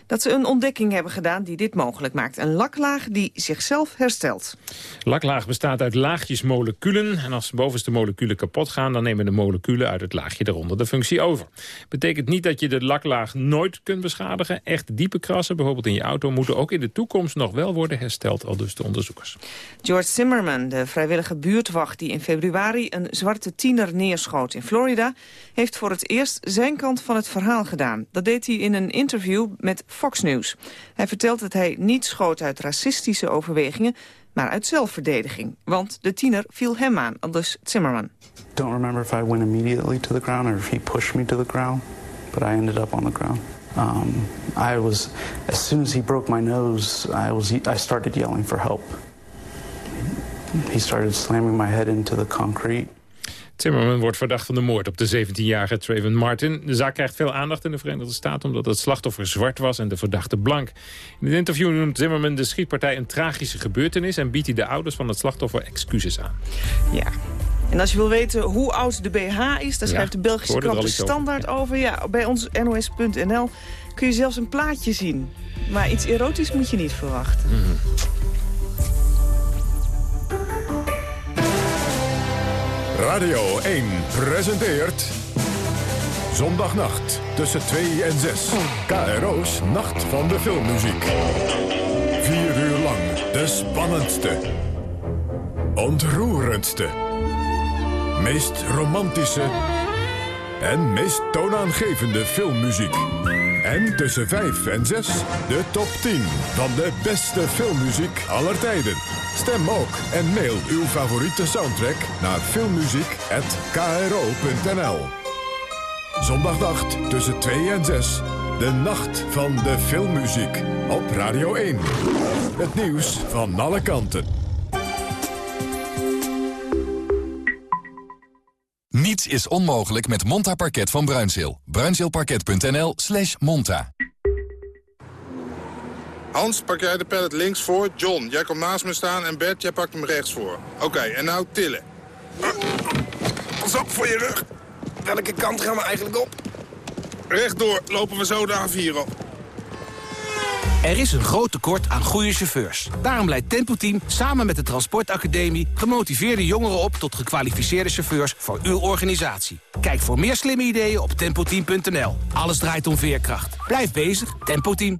dat ze een ontdekking hebben gedaan die dit mogelijk maakt. Een laklaag die zichzelf herstelt. Laklaag bestaat uit laagjes moleculen. En als bovenste moleculen kapot gaan, dan nemen de moleculen uit het laagje eronder de functie over. Betekent niet dat je de laklaag nooit kunt beschadigen. Echt diepe krassen, bijvoorbeeld in je auto, moeten ook in de toekomst nog wel worden hersteld, al dus de onderzoekers. George Zimmerman, de vrijwillige buurtwacht die in februari een zwarte tiener neerschoot in Florida, heeft voor het eerst zijn kant van het verhaal gedaan. Dat deed hij in een interview met Fox News. Hij vertelt dat hij niet schoot uit racistische overwegingen, maar uit zelfverdediging. Want de tiener viel hem aan, aldus Zimmerman. Don't remember if I went immediately to the ground or if he pushed me to the ground, but I ended up on the ground. Um, I was, as soon as he broke my nose, I was, I started yelling for help. He started slamming my head into the concrete. Timmerman wordt verdacht van de moord op de 17-jarige Trayvon Martin. De zaak krijgt veel aandacht in de Verenigde Staten... omdat het slachtoffer zwart was en de verdachte blank. In het interview noemt Zimmerman de schietpartij een tragische gebeurtenis... en biedt hij de ouders van het slachtoffer excuses aan. Ja, en als je wil weten hoe oud de BH is, daar schrijft de Belgische krant de standaard over. Ja, bij ons nos.nl kun je zelfs een plaatje zien. Maar iets erotisch moet je niet verwachten. Mm. Radio 1 presenteert... Zondagnacht tussen 2 en 6. KRO's Nacht van de Filmmuziek. Vier uur lang de spannendste. Ontroerendste. Meest romantische. En meest toonaangevende filmmuziek. En tussen 5 en 6 de top 10 van de beste filmmuziek aller tijden. Stem ook en mail uw favoriete soundtrack naar filmmuziek.kro.nl Zondagnacht tussen 2 en 6. De nacht van de filmmuziek. Op Radio 1. Het nieuws van alle kanten. Niets is onmogelijk met Monta Parket van Bruinzeel. Bruinzeelparket.nl slash monta. Hans, pak jij de pallet links voor. John, jij komt naast me staan. En Bert, jij pakt hem rechts voor. Oké, en nou tillen. Pas op voor je rug. Welke kant gaan we eigenlijk op? Rechtdoor lopen we zo de A4 op. Er is een groot tekort aan goede chauffeurs. Daarom leidt Tempo Team samen met de Transportacademie... gemotiveerde jongeren op tot gekwalificeerde chauffeurs voor uw organisatie. Kijk voor meer slimme ideeën op tempoteam.nl. Alles draait om veerkracht. Blijf bezig, Tempo Team.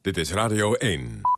Dit is Radio 1.